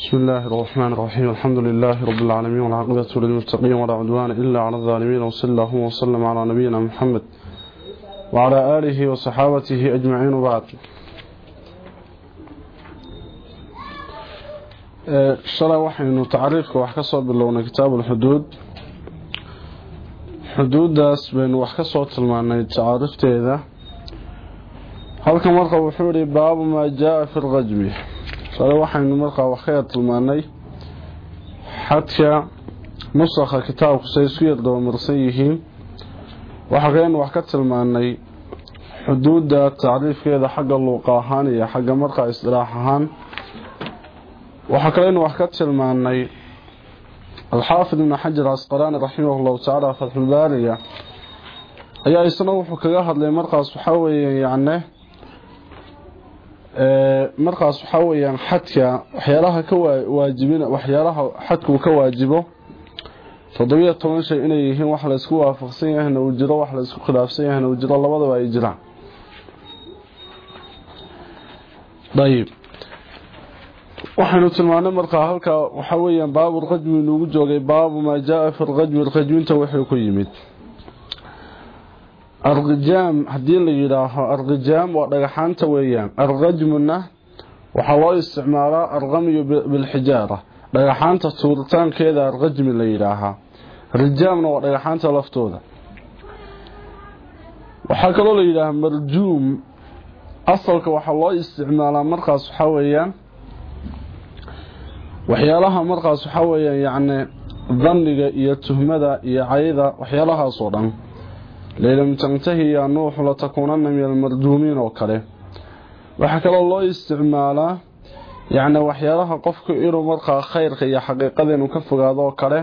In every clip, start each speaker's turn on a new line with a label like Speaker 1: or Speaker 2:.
Speaker 1: بسم الله الرحمن الرحيم الحمد لله رب العالمين والعقبة للمتقين ولا عدوان إلا على الظالمين وصلى الله وسلم على نبينا محمد وعلى آله وصحابته أجمعين وبعد شرع وحي أنه تعريفك وحكسوا باللون كتاب الحدود حدود داس بين وحكسوا تلمان تعريفته هذا هل كمرقب حوري باب ما جاء في الغجبه shalay waxaynu markaa wax ka yar tilmaanay. Xadka nusakha kitaabku say isku yar dabamarsan yihiin. Waxaa kaleynu wax ka tilmaanay xuduudda tacriifkeeda xagga luuqa ahaan iyo xagga markaa isdilaax ahaan. Waxaa kaleynu wax ka tilmaanay alxaafid ibn xajar asqalaani raximah llahu tacaala fatxulbaariga ayaa isna wuxuu kaga hadlay markaas waxaa markaas waxaa weeyaan xadka waxyaalaha ka waajibin waxyaalaha xadka uu ka waajibo toddobiyo toban shay inay yihiin wax la isku waafaqsan yahayna uu jiro wax la isku khilaafsan yahayna uu jiro labadaba ay jiraan. Ayib waxaynu tilmaanay markaa halkaa waxaa weeyaan baabu rajmi inuugu joogay baabu maa jaa fi rajmi rajminta wuxuu ku yimid arqijaam haddii la yidhaaho arqijaam waa dhagaxaanta weeyaan. Arrajmuna waxaa loo isticmaalaa arqamyu bilxijaara. Dhagaxaanta tuuritaankeeda arrajmi la yidhaahaa rijaamna waa dhagaxaanta laftooda. Waxaa kaloo la yidhaahaa marjuum. Asalka waxaa loo isticmaalaa markaas waxaa weeyaan waxyaalaha markaas waxaa weeyaan yacni dhanniga iyo tuhmada iyo cayda waxyaalahaasoo dhan laylam tantahi yaa nuuxu latakuunana min almarjuumiin oo kale waxaa kaloo loo isticmaalaa yacni waxyaalaha qofku inuu markaa khayrka iyo xaqiiqada inuu ka fogaado oo kale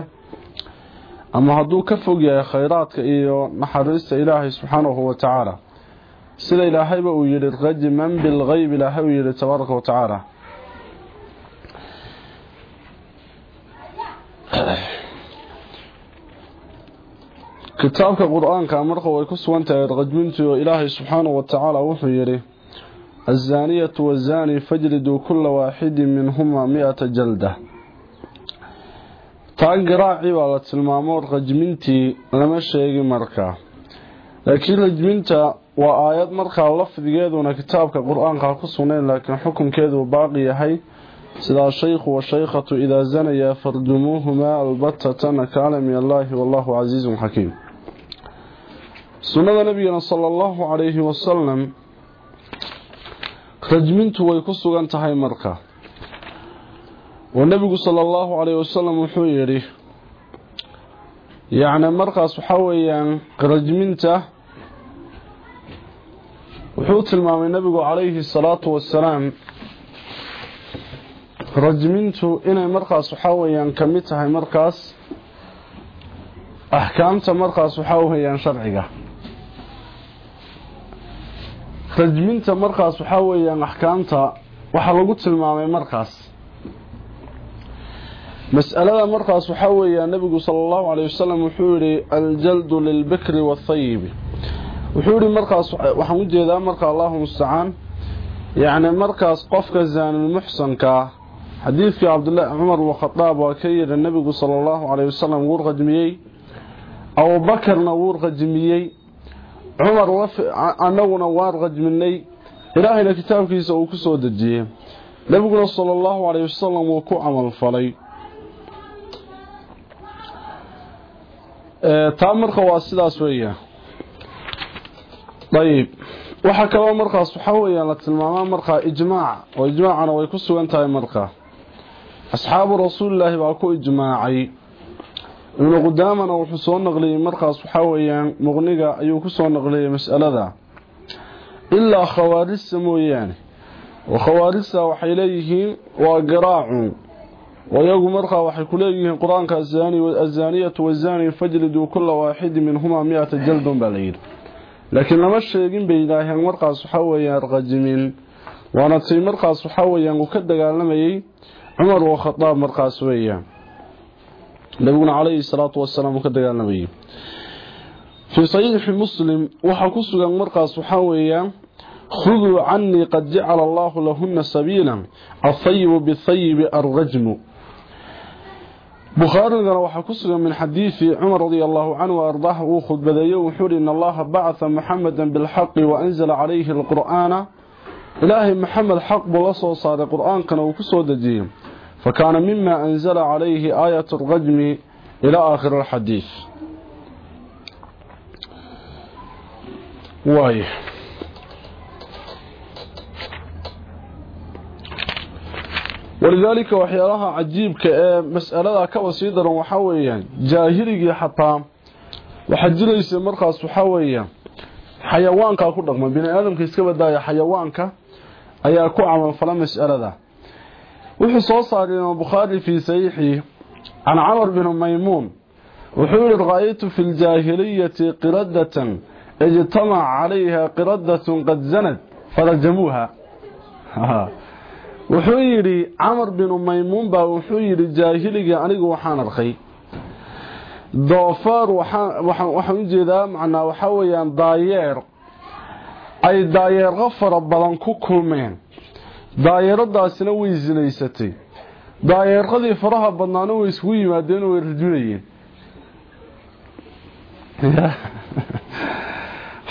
Speaker 1: ama hadduu ka fog yahay khayraadka iyo naxariista ilaahay subxaanahu wa tacaala sida ilaahayba uu yidhi rajman bilgeyb ilaahay uu yidhi tabaaraka wa kitaabka qur'aanka marka way ku sugan tahay rajmintii oo ilaahay subxaanahu wa tacaala wuxuu yidhi azaaniyatu wazaani fajriduu kula waaxidin minhumaa mi-ata jalda. Taa garaacii baa la tilmaamo rajmintii lama sheegi markaa laakiin rajminta waa aayad markaa lafdigeeduna kitaabka qur'aanka ku sugnayn laakiin xukunkeedu baaqi yahay. Sida ashaykhu washaykhatu idaa zanaya farjumuuhumaa albatata nakaala min allaahi wallahu casiizun xakiim sunnada nabigana sala allahu calayhi wasalam rajmintu way ku sugan tahay marka. Oo nebigu sala allahu calayhi wasalam wuxuu yidhi yacni markaas waxaa weeyaan rajminta wuxuu tilmaamay nebigu calayhi salaatu wasalaam rajmintu inay markaas waxaa weeyaan ka mid tahay markaas axkaamta markaas waxaa weeyaan sharciga rajminta markaas waxaa weeyaan axkaamta waxaa lagu tilmaamay markaas mas'alada markaas waxaa weeyaan nebigu sala allahu caleyh wasalam wuxuu yihi aljaldu lilbikri waathayibi wuxuu yihi markaas waxaan ujeedaa marka allahu mustacaan yacni markaas qofka zaanilmuxsankaa xadiidkii cabdulaahi cumar bnkhadaab waa ka yidhi nebigu sala allahu caleyh wasalam wuu rajmiyey abuubakarna wuu rajmiyey cumar annaguna waan rajminay ilaahayna kitaabkiisa uu ku soo dejiyey. Nebiguna sala allahu caleyh wasalam wuu ku camalfalay taa marka waa sidaas weeya ayib. Waxaa kaloo markaas waxaa weeyaan la tilmaamaa markaa ijmaac. Oo ijmaacana way ku sugan tahay markaa asxaabu rasuulilaahi baa ku ijmaacay ibnu qudaamana wuxuu soo naqliyey markaas waxaa weeyaan muqniga ayuu ku soo naqliyey mas'alada. Ilaa khawaarijta mooyaane. Oo khawaarijta waxay leeyihiin waa garaacun. Oo iyagu markaa waxay ku leeyihiin qur'aanka azaaniyatu wazaani fajriduu kula waaxidin minhumaa mi-ata jaldon baa layidhi laakiin lama sheegin bay yidhaaheen markaas waxaa weeyaan rajimin waana tay markaas waxaa weeyaan uu ka dagaalamayey cumar oo khadaab markaas weeyaan نبينا عليه الصلاة والسلام وكذلك النبي. في صحيح المسلم وحكسك المرقى صحاوية خذوا عني قد جعل الله لهن سبيلا الثيب بالثيب الرجم. بخاري قال وحكسك من حديث عمر رضي الله عنه وأرضاه وخذ بذي وحور إن الله بعث محمدا بالحق وأنزل عليه القرآن. إلهي محمد حق بلصه صار القرآن كان وكسر دجيه فكان مما أنزل عليه آية الرجم إلى آخر الحديث واي ولذلك وحيالها عجيبك مسألة كوسيدة وحويا جاهلي حتى وحجليس مرخص وحويا حيوانك أقول لك من بني آدم كيسكبت دايا حيوانك أي أكو عمل فلا مسألة ده wuxuu soo saaray imaam bukhaari fii saxiixii can camar bin maymuun wuxuu yihi ra'aytu fi ljaahiliyati qiradatan ijtamac calayha qiradatun qad zanad farajamuuha. Wuxuu yidhi camar binu maymuun baa wuxuu yidhi jaahiligii anigu waxaan arkay. Doofaar waxaan u jeedaa macnaa waxaa weeyaan daayeer. Ay daayeerqo fara badan ku kulmeen daayeeradaasina way sinaysatay daayeerqadii faraha badnaana way iskugu yimaadeen way rajunayeen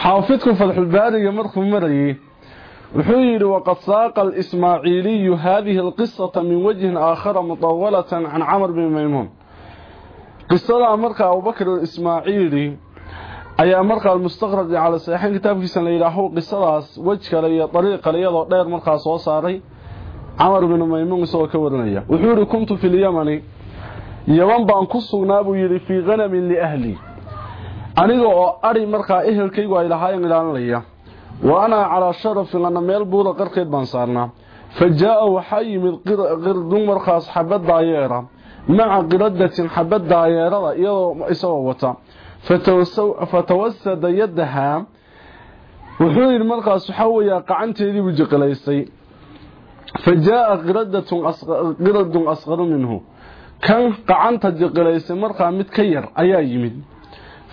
Speaker 1: xaafidku fadxulbaariga markuu marayay wuxuu yidhi waqad saaqa alismaaciiliyu haadihi alqisata min wajhin aakhara mutawalatan can camar bin maymuun qisadaa markaa abubakr ismaaciili ayaa markaa mustaqraj cala saxiixayn kitaabkiisa la yidhaaho qisadaas wej kale iyo dariiq kale iyadoo dheer markaa soo saaray. Camar bin maymuun isagoo ka warinaya wuxuu yidhi kuntu fi lyamani yaman baan ku sugnaa buu yidhi fii hanamin liahli aniga oo ari markaa ehelkaygu ay lahaayeen ilaalinaya wa anaa calaa sharafin lana meel buura qarkeed baan saarnaa. Fa jaa-a waxaa yimid qirdun markaas xabad daayeera maca qiradatin xabad daayeerada iyadoo isagoo wata markaas waxaa weeyaa qacanteediibuu jiqilaystay fa jaa-a qiradun asqaru minhu kan qacanta jiqilaystay markaa mid ka yar ayaa yimid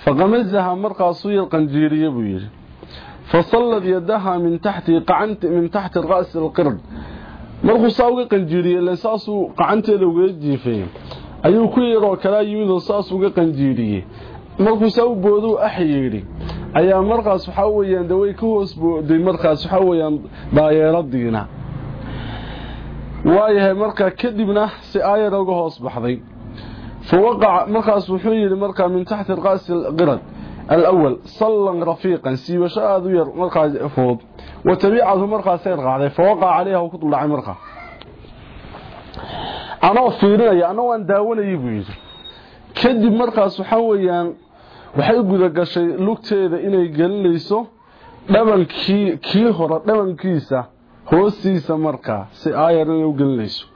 Speaker 1: faqamasaha markaasuu yar qanjiiriye buu yidhi fasallad yadaha min taxti min taxti ra'si alqird markuu saa uga qanjiiriyey len saasuu qacanteeda ugaga jiifay ayuu ku yaroo kalaa yimidoo saas uga qanjiiriyey markuu saa u boodou ax yeedhi ayaa markaas waxaa weyaan de way ka hoos booday markaas waxaa weyaan daayeeradiina waayahay markaa kadibna si aayar uga hoos baxday fawaqaca markaas wuxuu yidhi markaa min taxti ra'si alqirad الأول صلا رفيقا سيبشا هذا ير مرقى فوض وتبيعه مرقى سير قاعدة فوقع عليها وكتب لعي مرقى أنا أفيرنا أنا وان داونا يبويد كدب مرقى سحويا waxay guda gashay lugteeda inay gelinayso dhabankii kii hore dhabankiisa hoostiisa markaa si aayar inay u gelinayso.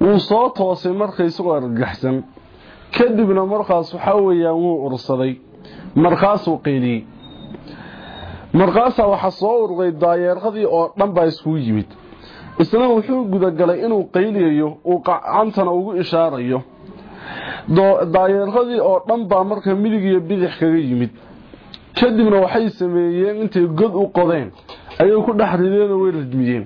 Speaker 1: Wuu soo toosay marka isagoo argaxsan kadibna markaas waxaa weeyaan wuu ursaday. Markaasuu qayliyey markaasaa waxaa soo urday daayeeradii oo dhan baa iskugu yimid. Isna wuxuu gudagalay inuu qayliyayo uu gacantana ugu ishaarayo daayeeradii oo dhan baa marka midig iyo bidix kaga yimid kadibna waxay sameeyeen intay god u qodeen ayay ku dhex rideen oo way rajmiyeen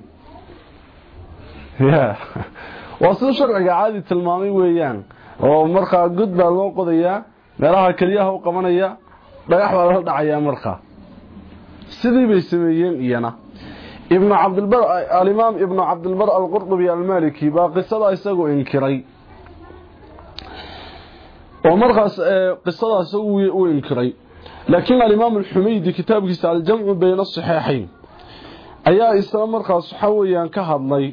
Speaker 1: waa sida sharciga caadi tilmaamay weeyaan oo markaa god baa loo qodayaa meelaha keliyaha u qabanaya dhagax baa lala dhacayaa markaa sidii bay sameeyeen iyana ibnu cabdilbar alimaam ibnu cabdilbar alqurdubi almaliki baa qisada isagoo inkiray oo markaas qisadaas isagu u inkiray. Laakiin alimaam alxumaydi kitaabkiisa aljamcu bayna asaxiixayn ayaa isla markaas waxaa weeyaan ka hadlay.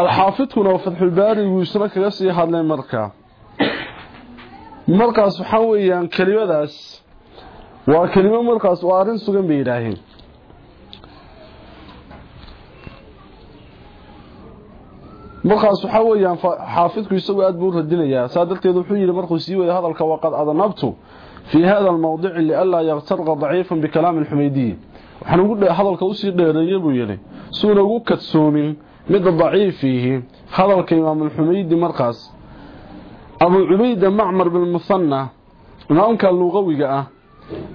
Speaker 1: Alxaafidkuna oo fatxulbaariguu isna kaga sii hadlay markaa markaas waxaa weeyaan kelimadaas waa kelimo markaas waa arrin sugan bay yidhaaheen markaas waxaa weeyaan xaafidku isagu aad buu u radinayaa saa darteed wuxuu yidhi markuu sii waday hadalka waqad adanabtu fii hada almowdici lianlaa yaktarqa daciifan bikalaami alxumaydiyi waxaan ugu hadalka usii dheereeye buu yidhi suuna ugu kadsoomin midda daciifiihi hadalka imaamulxumaydi markaas abuu cubayda macmar bin musanna imaamka luqawiga ah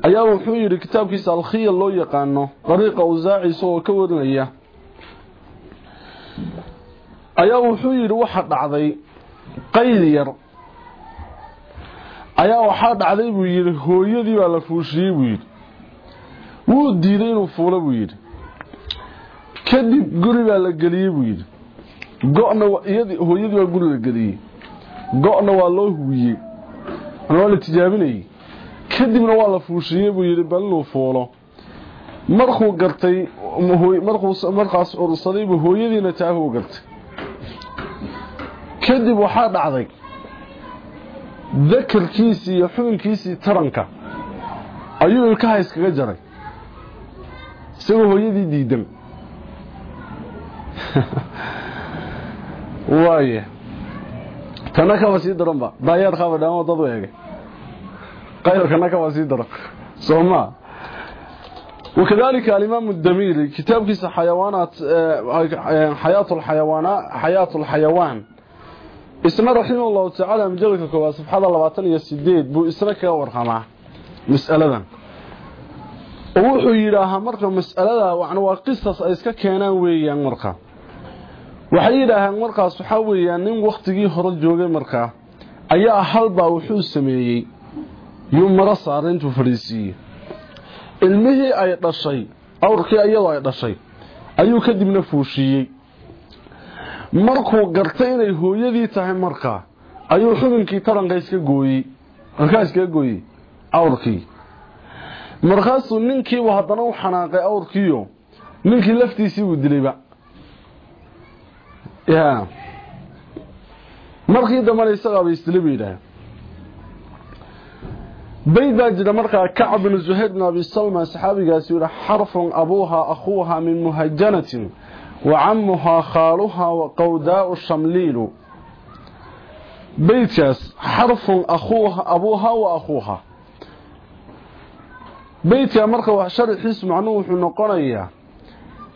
Speaker 1: ayaa wuxuu yidhi kitaabkiisa alkhiya loo yaqaano dariiqa awsaaci isagoo ka warinaya ayaa wuxuu yidhi waxa dhacday qayd yar. Ayaa waxaa dhacday buu yidhi hooyadii baa la fuushiyey buu yidhi. Wuu diiday inuu fuulo buu yidhi. Kadib guri baa la geliyey buu yidhi. Go-na hooyadii baa guri la geliyey. Go-na waa loo huwiyey waa la tijaabinayey. Kadibna waa la fuushiyey buu yidhi bal inuu fuulo. Markuu gartay markaas ursaday buu hooyadiina taahuu gartay kadib waxaa dhacday dakarkiisii iyo xubinkiisii taranka. Ayuu ilkaha iskaga jaray. Isagoo hooyadii diidan. Waaye. Tana kaba sii daran ba. Daayaadkaaba dhaamo dad u eegay. Qaylkana kaba sii daran. Soomaa wakadalika alimaam اdamiiri kitaabkiisa xayawaanaat eh, eh, xayaat xayawaan xayaat اlxayawaan isna raxima allahu tacaala majalka koowaad safxada labaatan iyo sideed buu isna kaga warramaa mas'aladan. Oo wuxuu yidhaahaa marka mas'alada wan waa qisas ay iska keenaan weeyaan marka. Waxay yidhaahaan markaas waxaa weeyaan nin wakhtigii hore joogay markaa ayaa halbaa wuxuu sameeyey. Yuu maro saara intuu fadhiisiiyey ilmihii ay dhashay awrkii iyadoo ay dhashay ayuu kadibna fuushiiyey markuu gartay inay hooyadii tahay markaa ayuu xubinkii taranka iska gooyey markaa iskaga gooyey awrkii. Markaasuu ninkiibu haddana u xanaaqay awrkiiyo ninkii laftiisii uu dilayba. Ya markii dambana isagaaba isdilay bay yidhaaheen bayd baa jira markaa kacb binu zuhayr bin abi salma saxaabigaasi yihi xarfun abuuhaa akhuuha min muhajanatin وعمها خالها وقوداء الشمليل بيتكاس حرف أخوها أبوها وأخوها بيتكا مركا شرحيس معنوه نقنية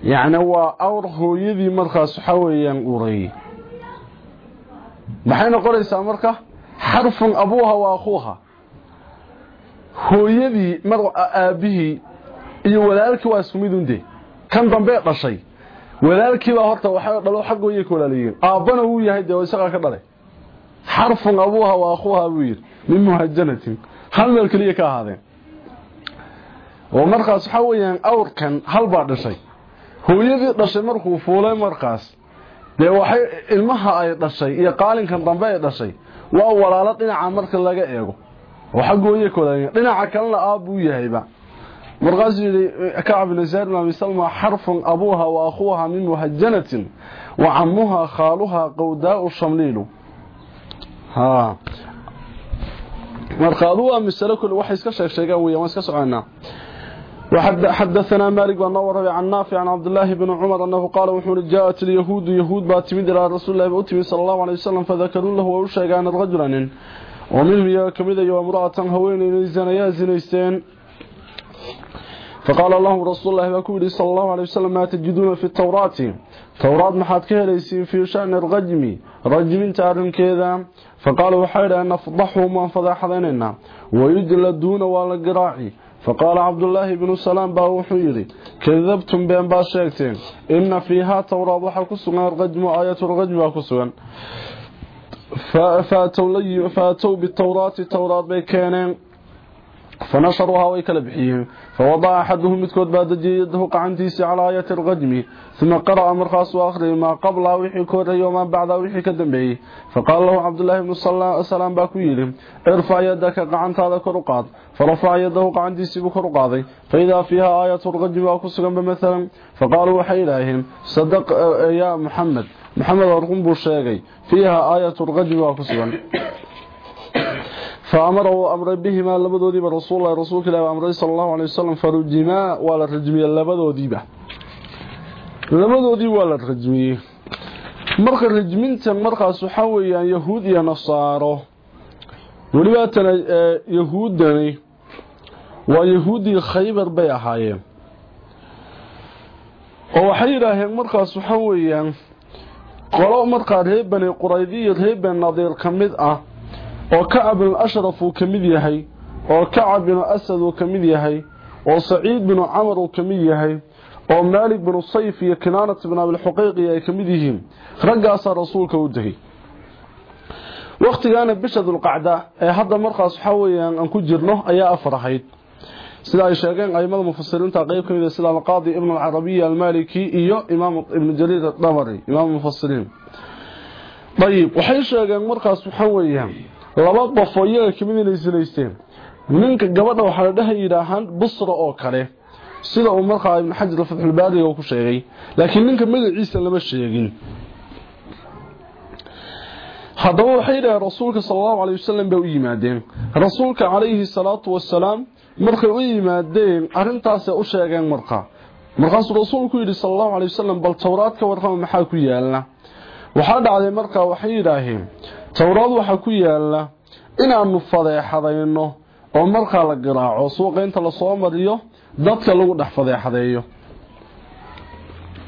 Speaker 1: يعني هو أوره يذي مركا سحويا أوري بحين قريسا مركا حرف أبوها وأخوها هو يذي مركا آبه iyo walaalkii waa isku mid unde kan dambe dhashay walaalkiibaa horta waxay dhalo xaggooyay ka walaalayihiin aabbana wuu yahay isagaa ka dhalay. Xarfun abuuha wa akhuuha buu yidhi min muhajanatin hal meel keliya ka ahaadeen. Oo markaas waxaa weeyaan awrkan halbaa dhashay. Hooyadii dhashay markuu fuulay markaas dee waxay ilmaha ay dhashay iyo qaalinkan dambe ay dhashay waa walaalo dhinaca marka laga eego. Oo xaggooya ka walaalayihiin dhinaca kalena aabbuu yahayba markaasuu yidhi kacab ibn zayd bn abi salma xarfun abuuha wa akhuuha min muhajanatin wa cammuha khaaluha qawdaau shamliilu marka adu waa masalo kule waxay iska sheeg sheegaan weya waan iska soconaa xadaanaa maalik baa noo warabay can naafic can cabdilaahi bni cumar anahu qaala wuxuui jaaat ilyahuudu yahuud baa timid ilaa rasuulilahi ba u timid sala allahu alay wasalam fadakaruu lahu way u sheegaan rajulanin oo minhum iyaga ka mid ayo imra'atan haweenayna zanayaa zinaysteen فقال الله رسول الله بكوري صلى الله عليه وسلم ما تجدون في التوراة. توراة محاد كهليسين في شأن الرجم. رجم تارن كذا. فقالوا حيرا أن نفضحهم وانفضحذننا ويجلدون والقراعي فقال عبد الله بن سلام با wuxuu yiri kadabtum been baa sheegteen in fiha tawraad waxa ku sugan rajm aayatu rajm ku sugan faatawli faataw bitawraati tawraad bay keeneen فنشروها ويكل بحيهم فوضع أحدهم متكود بعد جيده قعنتيسي على آية الرجم ثم قرأ مرخص وآخر ما قبل وحي كور يوما بعد وحي كدنبه. فقال له عبد الله بن السلام بأكويل ارفع يدك قعنت هذا كرقاد فرفع يده قعنتيسي بكرقاضي فإذا فيها آية الرجم وكسقا بمثلا فقالوا وحي إلههم صدق يا محمد. محمد أرقم بوشيغي. فيها آية الرجم وكسقا فأمره أمر بهما لبدودي برسول الله رسول الله أمره صلى الله عليه وسلم فرجما ولا رجمي لبدودي به لبدودي ولا رجمي marka rajminta markaas waxa weeyaan yahuud iyo nasaaro waliba tan yahuudani waa yahuudi khaybar bay ahaayeen oo waxay yiraahdeen markaas waxa weeyaan qolo markaa reer bani quraydi iyo reer bani nadiir kamid ah oo kacab al-ashraf uu ka mid yahay oo kacab binu asad uu ka mid yahay oo saciid binu camar uu ka mid yahay oo maalik binu sayf iyo kinaanat bin abilxuqayqi ay ka mid yihiin. Raggaasaa rasuulka u degay wakhtigaana bisha dulqacda ee hadda markaas waxaa weyaan aan ku jirno ayaa afar ahayd. Sida ay sheegeen aimada mufasiriinta qeyb ka mid sida alqaadi ibn alcarabiy almaliki iyo imaam ibn jariir adabari imaam mufasiriin ayib waxay sheegeen markaas waxaa weeyaan laba qof iyaga ka mid inay sinaysteen ninka gabadha waxaa la dhaha yidhaahaan busra oo kale. Sida uu markaa ibn xajar fatxulbaariga ku sheegay. Laakiin ninka magaciisa lama sheegin. Haddaba waxay yidhaheen rasuulka sal allahu alay wasalam bay u yimaadeen. Rasuulka calayhi salaatu wasalaam markay u yimaadeen arrintaasay u sheegeen marka markaasuu rasuulku yidhi sal allahu alay bal towraad ka warrama maxaa ku yaalla waxaa dhacday markaa waxay yidhaaheen towraad waxaa ku yaalla inaanu fadeexadayno oo markaa la garaaco suuqa inta la soo mariyo dadka lagu dhex fadeexadeeyo.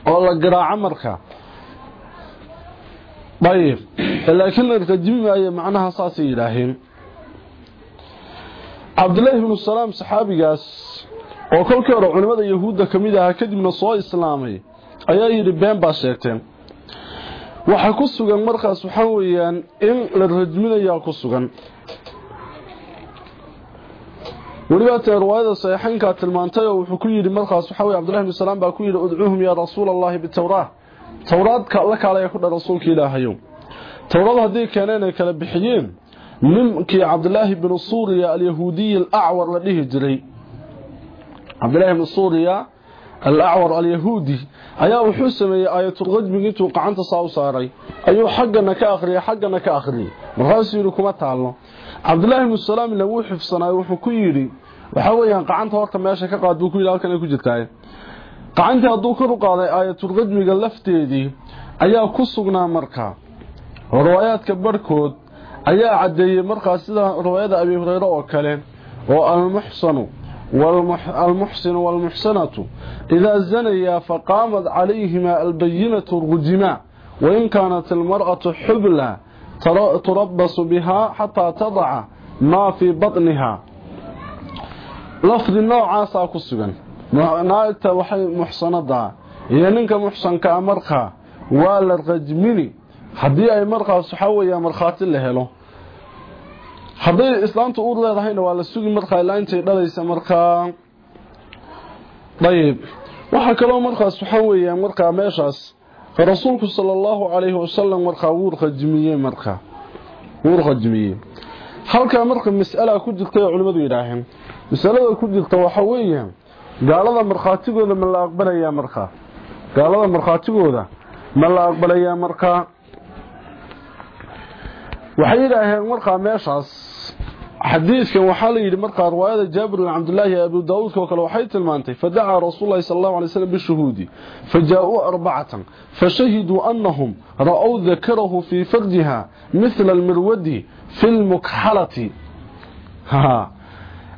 Speaker 1: Oo la garaaco markaa ayib laakiin la rajimi maayo macnaha saasay yidhaaheen cabdillaahi bnu salaam saxaabigaas oo kolkii hore culimmada yahuudda ka mid ahaa kadibna soo islaamay ayaa yidhi been baa sheegteen waxaa ku sugan markaas waxaa weeyaan in la rajminayaa ku sugan. Weliba tee riwaayada tilmaantay oo wuxuu ku yidhi markaas waxaa weye cbdullahi bnu salaam baa ku yidhi udcuuhum yaa rasuula allahi bitowraa towraadka la kaalaya ku dha rasuulka ilaahayow. Towrad haddii keeneen ay kala bixiyeen ninkii cabdilaahi bnu suuriya alyahuudiy alacwar la dhihi jiray. Cabdilaahi bnu suuriya alacwar alyahuudi ayaa wuxuu sameeyey aayatulqadmig intuu gacanta saa u saaray. Ayuu xaggana ka akhriyay xaggana ka akhriyey markaasuu yidhi kuma taalno. Cabdilaahi bnu salaamna wuu xifsanaay wuxuu ku yidhi waxaa weeyaan gacanta horta meesha ka qaad buu ku yidhi halkan ay ku jirtaay gacantii hadduu kor u qaaday aayatulqadmiga lafteedii ayaa ku sugnaa markaa riwaayaadka barhkood ayaa caddeeyey markaas sida riwaayada abi hureyre oo kale oo almuxsanu almuxsinu waalmuxsanatu idaa zanayaa faqaamat calayhima albayinatu rujimaa wain kaanat almar'atu xubla turabasu bihaa xataa tadaca maa fii batniha lafdi noocaasaa ku sugan naagta waxay muxsanadaa iyo ninka muxsankaa markaa waa la rajmini haddii ay markaas waxaa weeya markhaati la helo hadday islaamta uur leedahayna waa la sugi markaa ilaa intay dhalaysa markaa ayib waxaa kaloo markaas waxaa weeya markaa meeshaas rasuulku sala allahu calayhi wasalam markaa wuu rajmiyey markaa wuu rajmiyey. Halkaa marka mas'ala ku jirtay oo culimmadu yidhaaheen masalada ku jirta waxa weeya gaalada markhaatigooda ma la aqbalayaa markaa gaalada markhaatigooda ma la aqbalayaa markaa waxay yidhaaheen markaa meeshaas yidhi markaa riwaayada jaabir bin cabdillaahi ee abu daawuudka oo kale waxay tilmaantay fadacaa rasuulu llahi sala allahu alay slam bishuhuudi fajaa-uu arbacatan fashahiduu annahum ra-ow dakarahu fii farjiha mithla almirwadi fi lmukxalati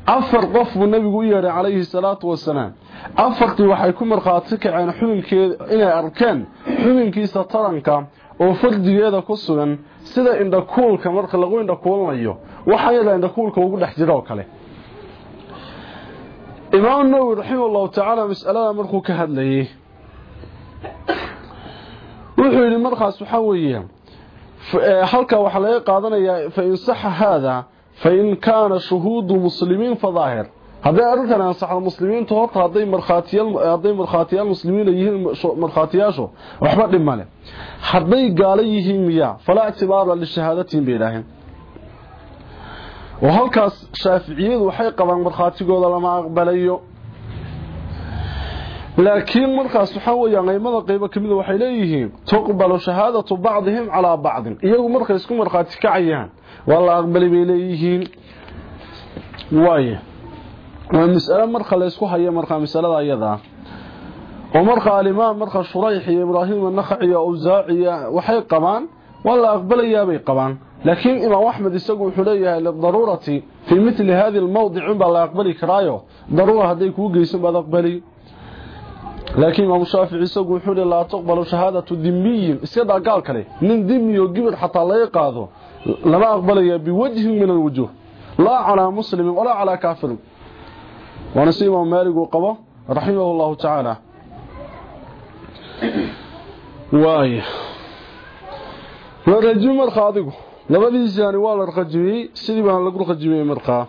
Speaker 1: afar qof buu nabigu u yeedhay calayhi salaatu wasalaam afartii waxay ku markhaati kaceen xubinkeeda inay arkeen xubinkiisa taranka oo fardigeeda ku sugan sida indhakuulka marka lagu indhakuulanayo waxaa yada indhakuulka ugu dhex jira oo kale imaam nawowi raximah allahu tacaala mas'alada markuu ka hadlayay wuxuu yidhi markaas waxaa weeye halkaa waxaa laga qaadanayaa fain saxa haada fain kaana shuhuudu muslimiin fadaahir hadday arrintan ansaxdo muslimiintu horta hadday markhaatiyaal muslimiina yihiin markhaatiyaashu waxba dhib male hadday gaalo yihiin miya falaa ictibaara lishahaadatiin bay idhaaheen oo halkaas shaaficiyadu waxay qabaan markhaatigooda lama aqbalayo. Laakiin markaas waxaa weeyaan qaymada qaybo kamida waxay leeyihiin tuqbalu shahaadatu bacdihim calaa bacdin. Iyagu markay isku markhaati kacayaan waa la aqbali bay leeyihiin. Waaya waa mas'alo marka la isku hayo markaa masalada ayada. Oo marka alimaam marka shurayx iyo ibraahim an-nakhci iyo awsaaci waxay qabaan waa la aqbalayaa bay qabaan almawdic baa la aqbali karaayo daruura hadday kuu geysan baad aqbali laakiin imaam shaafici isagu wuxuu leeyahay laa tuqbalu shahaadatu dhimmiyin iska daa gaal kale nin dhimmi oo gibir xataa laga qaado lama aqbalaya biwajhin min alwujuh laa calaa muslimin walaa calaa kaafirin waana si imaam maalig uu qabo raximahu llahu tacaala waay la rajimi markaa adigu labadiisani waa la rajimiyey sidii baan lagu rajimiyey markaa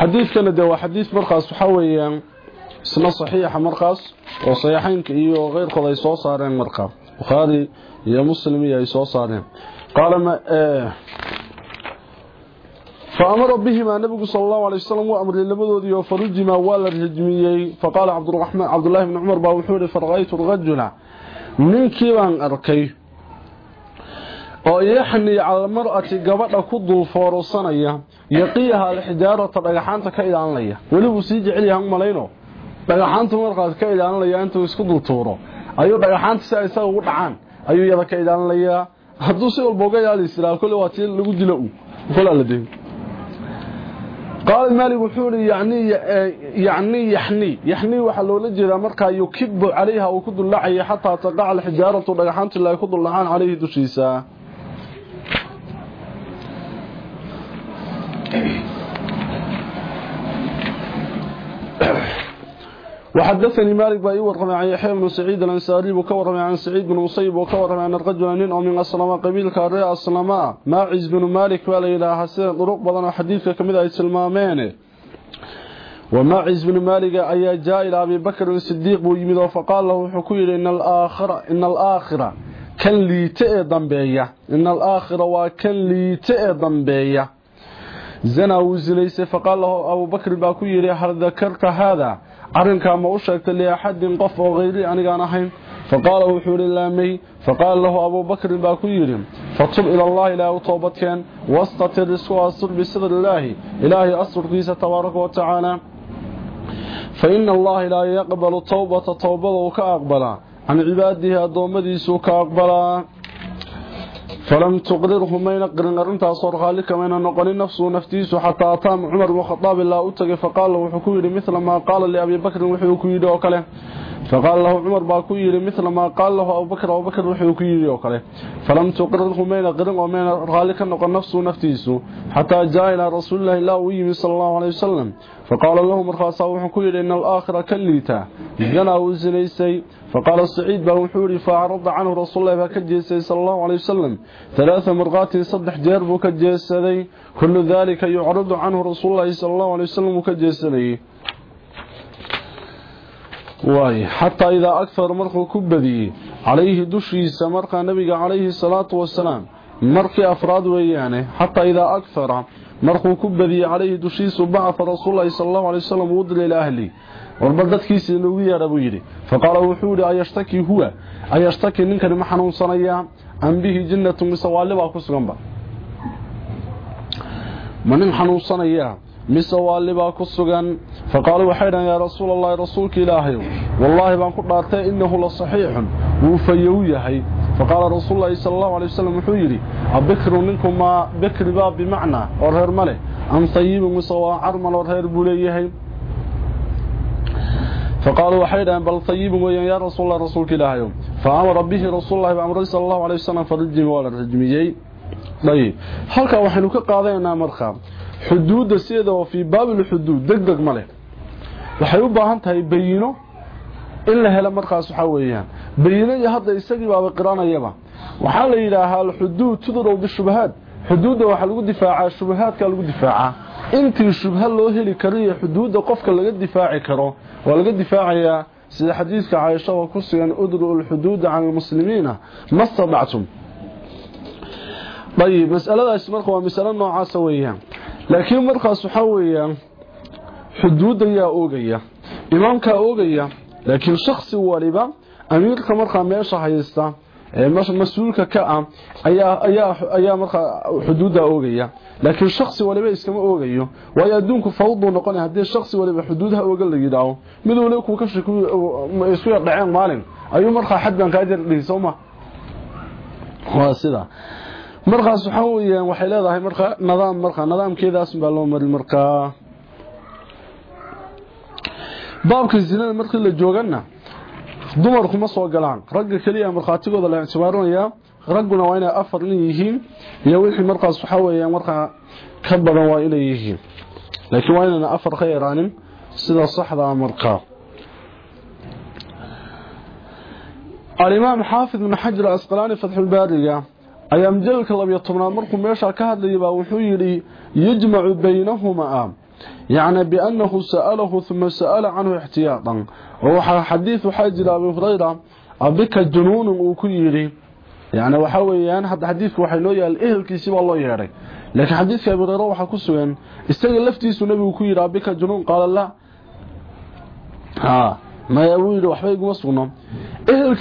Speaker 1: xadiidkana dee waa xadiid markaas waxaa weeyaan isna saxiixa markaas oo saxiixaynka iyo keyrkooda ay soo saareen markaa bukhaari iyo muslim iyo ay soo saareen qaala فأمر بهما النبي صلى الله عليه وسلم وأمر لبدودي وفرجما ولا رجميي فقال عبد الرحمن عبد الله بن عمر باوحوري فرغيت الرجل ninkii baan arkay oo yaxni cala gabadha ku dulfoorosanaya yaqiyaha alxijaarata dhagaxaanta ka ilaalinaya. Welibuu sii jecelyaha u malayno dhagaxaanta markaas ka ilaalinaya intuu isku dultuuro. Ayuu dhagaxaanta si ay ugu dhacaan. Ayuu yada ka ilaalinayaa hadduu si walba uga ilaalis ilaa kulli waa tii lagu dilo kulaa la deeyo qaal maalik wuxuu ri yani eh, yani yaxni yaxni waxa loola jeedaa markaa yukibu calayha uu ku dullacayo xataa taqaca alxijaaratu dhagaxaantu ilaa ku dullacaan calayhi dushiisa. وحدثني مالك باي ورمى عن يحيى بن سعيد الأنصاري وكورمى عن سعيد بن مصيب وكورمى عن الرجل من أسلم قبيل كاري أسلم ماعز بن مالك ولا إله حسين طرق بدن حديثك كمذا يسلمامين وماعز بن مالك أي جاء إلى أبي بكر الصديق ويمد فقال له حكير إن الآخرة إن الآخرة كان لي تأذن إن الآخرة وكان لي زنا وزنيس فقال له أبو بكر باكوير هل ذكرت هذا sheegtay liaxadin qof oo hayri anigaan ahayn faqaala wuxuu ihi laamay faqaala lahu abuubakrin baa ku yidhi fatub ilallahi ilaahi u toobadkeen wastatir isku astur bisidr illaahi ilaahay asturkiisa tabaaraka wa tacaala fa ina allaha ilaahay yaqbalu towbata towbada uu ka aqbalaa can cibaadihi addoommadiisuu ka aqbalaa فلم تقدره مين قرن قرن تاسور خالك مين نقل نفسه نفتيسه حتى أطام عمر وخطاب الله أتقى فقال له حكوير مثل ما قال لأبي بكر وحكوير وكله. فقال له عمر باكو يري مثل ما قال له أبو بكر. أبو بكر وحي كو يري أو فلم تقر الخمين قدن أو مين قال كان نفسه نفسه حتى جاء إلى رسول الله الله ويم صلى الله عليه وسلم. فقال لهم الخاصه وحن كو يري إن الآخرة كليتا. جنا وزنيسي فقال سعيد بن حوري فعرض عنه رسول الله فكجس صلى الله عليه وسلم. ثلاث مرات صدح جرب كجسدي كل ذلك يعرض عنه رسول الله صلى الله عليه وسلم كجسدي واي حتى إذا أكثر مرق كبدي عليه دشيس مرق نبي عليه الصلاة والسلام مرق أفراد ويانه حتى إذا أكثر مرق كبدي عليه دشيس بعث رسول الله صلى الله عليه وسلم dadkiisa inoogu yeedha buu yidhi faqaala wuxuu yidhi ayashtaki huwa ayashtaki ninkani ma xanuunsanayaa am bihi jinnatu mise waalibaa ku suganba ma nin xanuunsanayaa baan ku dhaartay innahu la saxiixun wuu fayow yahay faqaala rasuul lahi sala allahu alay wasalam wuxuu yidhi abikru ninku maa bikri baa bimacnaa oo reer ma leh am tayibun mise waa carmal oo reer buu leeyahay فقالوا وحيدا بل طيب ويا يا رسول الله رسولك الله فأمر به رسول الله بأمر صلى الله عليه وسلم فرجم ولا رجميي طيب halka waxaynu ka qaadaynaa xuduudda sideeda waa fii baabilxuduud deg deg ma leh. Waxay u baahan tahay bayino in la helo markaas waxaa weeyaan. Bayinadii hadda isagii baaba qiranayaba waxaa la yidhaahaa alxuduud tudurow bishubahaad. Xuduudda waxaa lagu difaacaa shubahaadka lagu difaacaa. Intii shubha loo heli karayo xuduudda qofka laga difaaci karo waa laga difaacayaa. Sida xadiidka caaisha oo ku sugan udru lxuduuda can lmuslimiina ma stadactum ayib masaladaasi marka waa masalo noocaasa weeyaan. Laakiin markaas waxa weeyaan xuduud ayaa oogaya imaamka oogaya laakiin shakhsi waliba amiirka marka meesha haysta ee mas'uulka ka ah ayaa ayaa ayaa marka xuduuda oogaya laakiin shakhsi waliba iskama oogayo waayo adduunku fawdu noqonay haddii shakhsi waliba xuduudaha ooga la yidhaaho mid waliba kuu ka shaki isku yar dhaceen maalin ayuu markaa xad baan kaa jar dhihi sooma waa sida markaas waxa weeyaan waxay leedahay marka nidaam marka nidaamkeedaas baa loo marin markaa baabka zinada markii la joogana dumarku ma soo galaan ragga kaliya markhaatigooda la ictibaarinaya ragguna waa inay afar nin yihiin iyo wixii markaas waxa weeyaan markaa ka badan waa inay yihiin laakiin waa inayna afar ka yaraanin sida saxda markaa alimaam xaafid ibn xajar asqalaani fatxulbaariga ayaa majalka labiyo tobnaad markuu meesha ka hadlayay baa wuxuu yidhi yajmacu baynahumaa yacni biannahu sa'alahu uma sa'ala canhu ixtiyaadan oo waxaa xadiid waxaa jira abi hurayra abika junuunun uu ku yidhi yani waxaa weeyaan hadda xadiidku waxay loo yaal ehelkiisii baa loo yeedhay laakiin xadiidka abi hurayra waxaa ku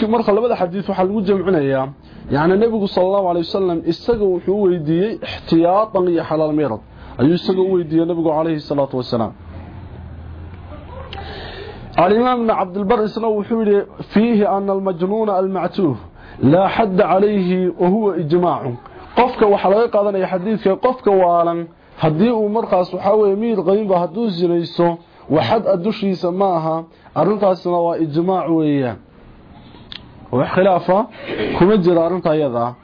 Speaker 1: marka labada xadiid waxaa lagu jamcinayaa yani nebigu sala allahu alay wasalam isaga wuxuu weydiiyey ixtiyaadan iyo xalaal meerad ayuu isaga u weydiiyey nabigu calayhi salaatu wasalaam alimaam ibn cabdilbar isna wuxuu yidhi fiihi ana almajnuuna almactuuh laa xadda calayhi wahuwa ijmaacu qofka waxaa laga qaadanaya xadiidka qofka waalan haddii uu markaas waxaa weye miir qabinba hadduu sinayso waxad a dushiisa ma aha arrintaasna waa ijmaac weeyaan wax khilaafa kuma jira arrinta iyada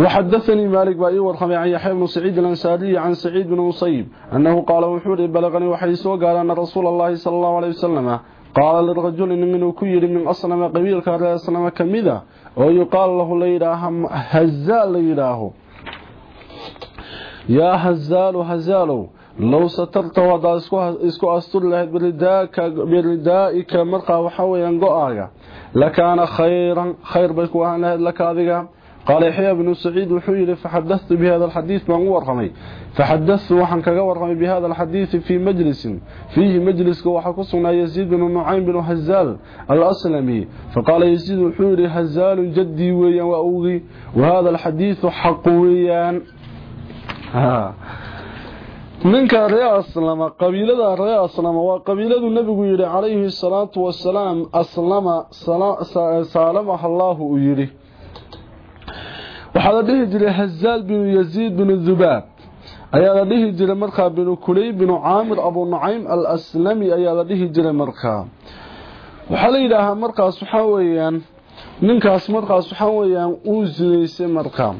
Speaker 1: وحدثني مالك بأي ورخم عن يحيى بن سعيد الأنساري عن سعيد بن مصيب أنه قال وحور بلغني وحيث قال أن رسول الله صلى الله عليه وسلم قال للرجل منه كير من أصنم قبيل كان أصنم كمذا. ويقال له yaa hazaalu hazaalow low satarta hadaad isku asturi lahayd biridaaika markaa waxaa weyaan go'aaga lakaana khayran khayr bay ku ahaan lahayd laka adiga qaala yaxyaa bnu saciid wuxuu yidhi faxadatu bi hada alxadiid baan u warramay faxadatu waxaan kaga warramay bi hada alxadiidi fii majlisin fiihi majliska waxaa ku sugnaa yasiid binu nucaym binu hazaal alaslami faqaala yasiid wuxuu yidhi hazaalun jaddii weeyaan waa owgii wahada alxadiidu xaqu weeyaan ninka reer aslama qabiilada reer aslama waa qabiiladu nabigu yidhi calayhi salaatu wasalaam aslama saalamaha allaahu uu yidhi. Waxaa la dhihi jiray hazaal binu yaziid binu dubaab ayaa la dhihi jiray markaa binu kuley binu caamir abu nucaym al aslami ayaa la dhihi jiray markaa. Waxaa la yidhaahaa markaas waxaa weeyaan ninkaas markaas waxaa weeyaan uu sinaysay markaa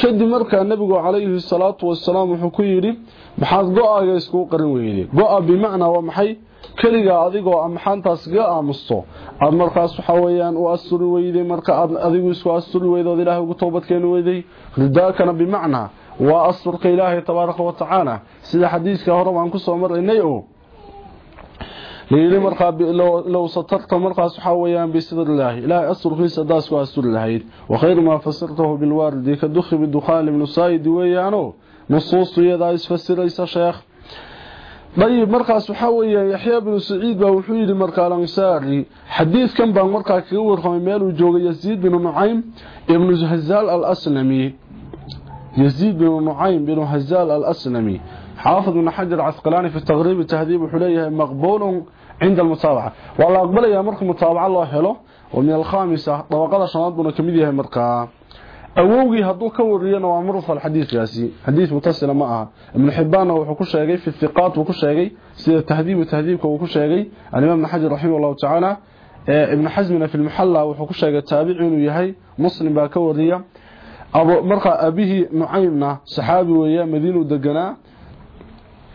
Speaker 1: kadib markaa nabigu calayhi salaatu wasalaam wuxuu ku yidhi maxaad go-aaga iskuu qarin weyday go-a bimacnaa waa maxay keligaa adigoo maxaantaas ga aamusto aad markaas waxaa weyaan u asturi weyday marka aad adigu isku asturi weyda ood ilaahay ugu toobadkeeni weyday ridaakana bimacnaa waa asturka ilaahay tabaaraka wa tacaala sida xadiidka hore baan kusoo maraynay oo layidhi markaa low satarta markaas waxaa weyaan bisidr ilaahi ilaahay asturkiisa daas ku asturi lahayd wakhayru maa fasirtahu bilwaaridi ka dukhi bidukhaali ibnu saayidi weeyaano nusuustu iyadaa isfasiraysa sheekh dayib markaas waxaa weeya yaxyaa binu saciid baa wuxuu yidhi markaa alansaari xadiidkan baan markaa kaga warramay meeluu joogay yaziid binu nucaym ibnu hazaal alaslami yaziid binu nucaym binu hazaal alaslami xaafid ibnu xajar casqalaani fi taqriibi tahdiib wuxuu leeyahay maqbuulun cinda almutaabaca waa la aqbalayaa marka mutaabaca loo helo oo min alkhaamisa dabaqada shanaad buuna ka mid yahay markaa awowgii hadduu ka wariyana waa mursal xadiidkaasi xadiid mutasila ma aha ibnu xibbaanna wuxuu ku sheegay fi hiqaat wuu ku sheegay sida tahdiibu tahdiibka uu ku sheegay alimaam ibn xajar raximah allahu tacaala ibnu xasmina fi lmuxalla wuxuu ku sheegay taabici inuu yahay muslim baa ka wariya markaa abihii nucaymna saxaabi weeya madiinuu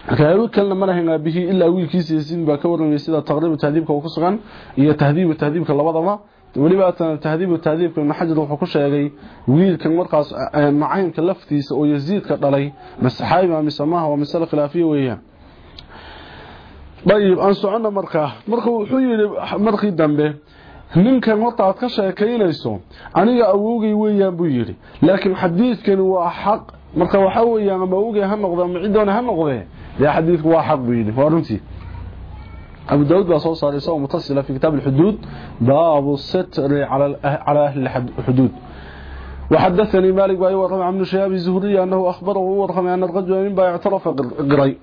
Speaker 1: raawi kalena ma lahayn aabihii ilaa wiilkiisa yasiin baa ka warramaya sida taqriibu tahdiibka ku sugan iyo tahdiibu tahdiibka labadaba. Weliba tahdiibu tahdiibka ibn xajar wuxuu ku sheegay wiilkan markaas nucaymka laftiisa oo yaziidka dhalay ma saxaabi ma mise maaha waa masale khilaafiya weeyaan. Dayib aan socono markaa marka wuxuu yidhi markii dambe ninkan horta aad ka sheekaynayso aniga awowgay weeyaan buu yidhi. Laakiin xadiidkani waa xaq. Marka waxaa weeyaan ama awowgay ha noqde ama cidoona ha noqdee waa xaq buu yidhi waa runtii أبو داود بأصوص صار يسوى متصلة في كتاب الحدود باب الستر على على أهل الحدود وحدثني مالك بأي ورقم عن شهاب الزهري أنه أخبره ورقم أن الرجل من اعترف قري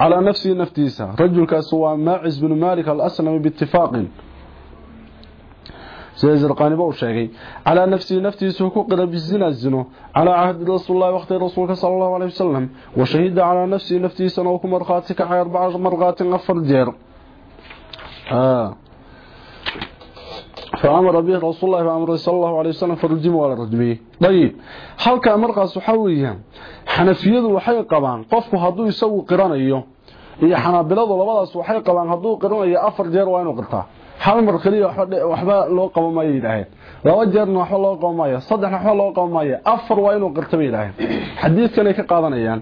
Speaker 1: على نفسه نفتيسة رجل كسوى ماعز بن مالك الأسلم باتفاق. Zarqani buu sheegay ala nafsi naftiisu ku qira bizina zino ala ahd rasuulullah waqti rasuulka sallallahu alayhi wasallam wa shahida ala nafsi naftiisana oo ku marqaati ka arbaca marqaatin afar jeer ah فأمر به رسول الله فأمر صلى الله عليه وسلم فرجم ولا رجمي طيب halka markaas waxa weeyaan xanafiyadu waxay qabaan qofku haduu isagu qiranayo iyo xanaabiladu labadaas waxay qabaan haduu qiranayo afar jeer waa inuu qirtaa hal mar kaliya waxba loo qabo ma yiraahdeen laba jeerna waxba loo qabo maayo saddexna waxba loo qabo maayo afar waa inuu qirto bay yiraahdeen xadiidkan ay ka qaadanayaan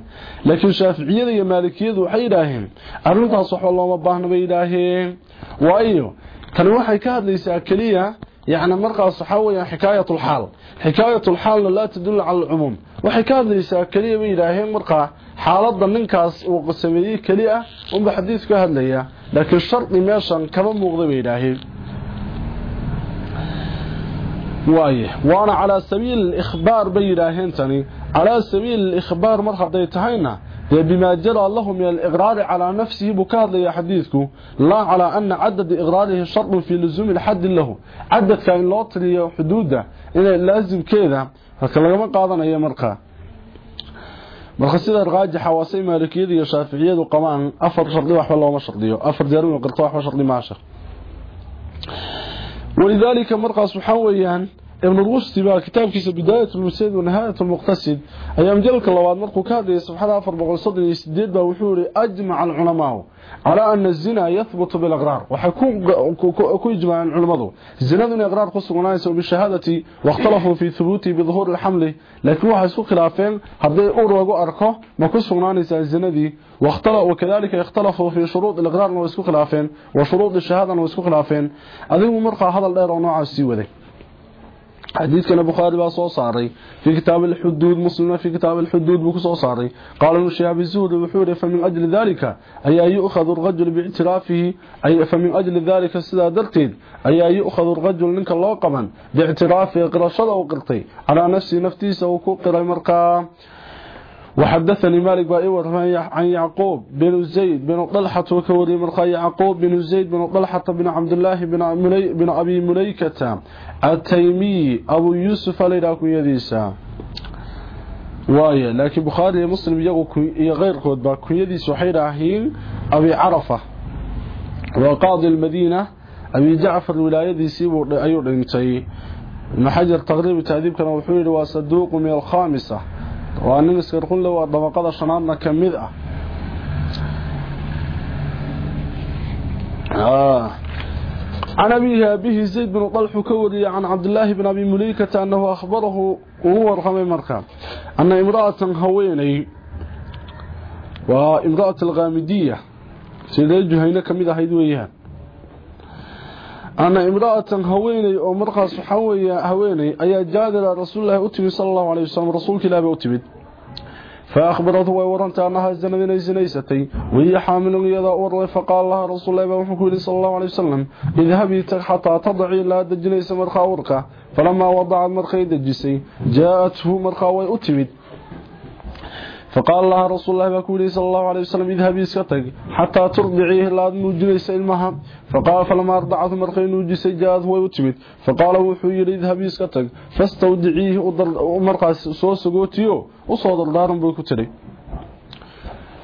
Speaker 1: laakiin shaafiiciyada iyo maalikiyadu waxay yiraahdeen arrintaas waxba looma baahna bay yiraahdeen waayo tani waxay ka hadlaysaa kaliya يعني مرقص waxa weeyaan xikaayatul xaal xikaayatul xaal la tadul ala umum waxay ka hadlaysaa kaliya bay yiraahdeen marqa xaaladda ninkaas uu qasameeyay لكن شرط ميشان كم مغضب إلهي. وايه. وأنا على سبيل الإخبار بيراهنتني على سبيل الإخبار مرخ هدا تهينا بما جرى الله من الإغرار على نفسه بكاد لي حديثك لا على أن عدد إغراره شرط في لزوم الحد له. عدد كان لو تريو حدوده. ان لازم كذا. فكلمة قادن يا مرخه مرخصيده الراجحه واسي مالكيه دي شافعيه دو قمان افر شرطي واخ ولا ما افر ديارو قرطه واخ ما ولذلك مرخص سبحان ابن الرشد بقى كتاب كيس بداية المسيد ونهاية المقتصد أيام جلك الله مركو كهذه صفحة أفر بقول صدر يسديد وحوري أجمع العلماء على أن الزنا يثبت بالأقرار وحكون يجمع العلماء الزنا دون أقرار قصوا نايس بالشهادة واختلفوا في ثبوته بظهور الحمل لكن واحد سوق خلافين هذا أورو أركه ما قصوا نايس الزنا دي واختلف وكذلك اختلفوا في شروط الإقرار ويسكو خلافين وشروط الشهادة ويسكو خلافين هذه مرقى هذا الدير حديث كان بخاري با سو في كتاب الحدود مسلم في كتاب الحدود بو سو صاري قال الشيخ الزهري وحور فمن أجل ذلك أي يؤخذ الرجل بإعترافه أي فمن أجل ذلك سدا درتيد أي يؤخذ الرجل منك لو قبن باعترافه قرشده أو قرتي على نفسي نفتيسه وكو قري مرقا وحدثني مالك بأيور عن يعقوب بن زيد بن طلحة وكوري من يعقوب بن زيد بن طلحة بن عبد الله بن, مني بن أبي مليكة التيمي أبو يوسف ليراكو يديسا واية لكن بخاري مسلم يغو غير كود با كنيديس waxay raaheen abi arafa wa qaadi almadina abi ja'far wilaayadiisi buu ayuu dhintay maxajar taqriib taadibkana wuxuu yiri waa saduuq min al-khamisa waa nin kun loo dabaqada shanaadna kamid ah عن أبيه أبيه زيد بن طلح كوري عن عبد الله بن أبي مليكة أنه أخبره وهو رقم مركا أن امرأة هويني وامرأة الغامدية سيدي جهينة كميدة هيدويها أن امرأة هويني ومرقى هويني أي جادر رسول الله أتبي صلى الله عليه وسلم رسول كلابه أتبي فأخبرته وورنت أنها زنبين زنيستي وهي حامل يدا أوري فقال لها رسول الله وحكولي صلى الله عليه وسلم اذهبي حتى تضعي لا دجنيس مرقى ورقة فلما وضعت مرقى دجسي جاءته مرقى وأتبت فقال لها رسول الله بكولي صلى الله عليه وسلم اذهبي اسكتك حتى ترضعيه لا نوجليس المها فقال فلما ارضعته مرقي نوجيس جاءت هو يتمد فقال وحير اذهبي اسكتك فاستودعيه مرقى سو سغوتيو وصو دردارن بو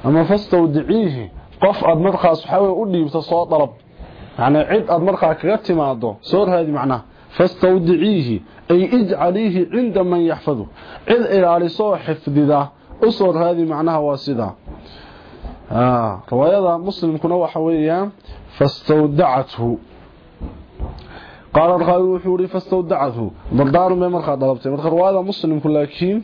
Speaker 1: أما فاستودعيه قف أد مرقى صحاوي u dhiibto soo dalab يعني cid ad markaa kaga timaado soo raadi macnaha fastawdiciihi ay ijcaliihi cinda man yaxfadu cid ilaalisoo xifdida sidaa riwaayada muslimkuna waxa weeyaan fastawdacathu qaala raawi wuxuu yiri fastawdacathu dardaaran bay markaa dalabtay marka riwaayada muslimku laakiin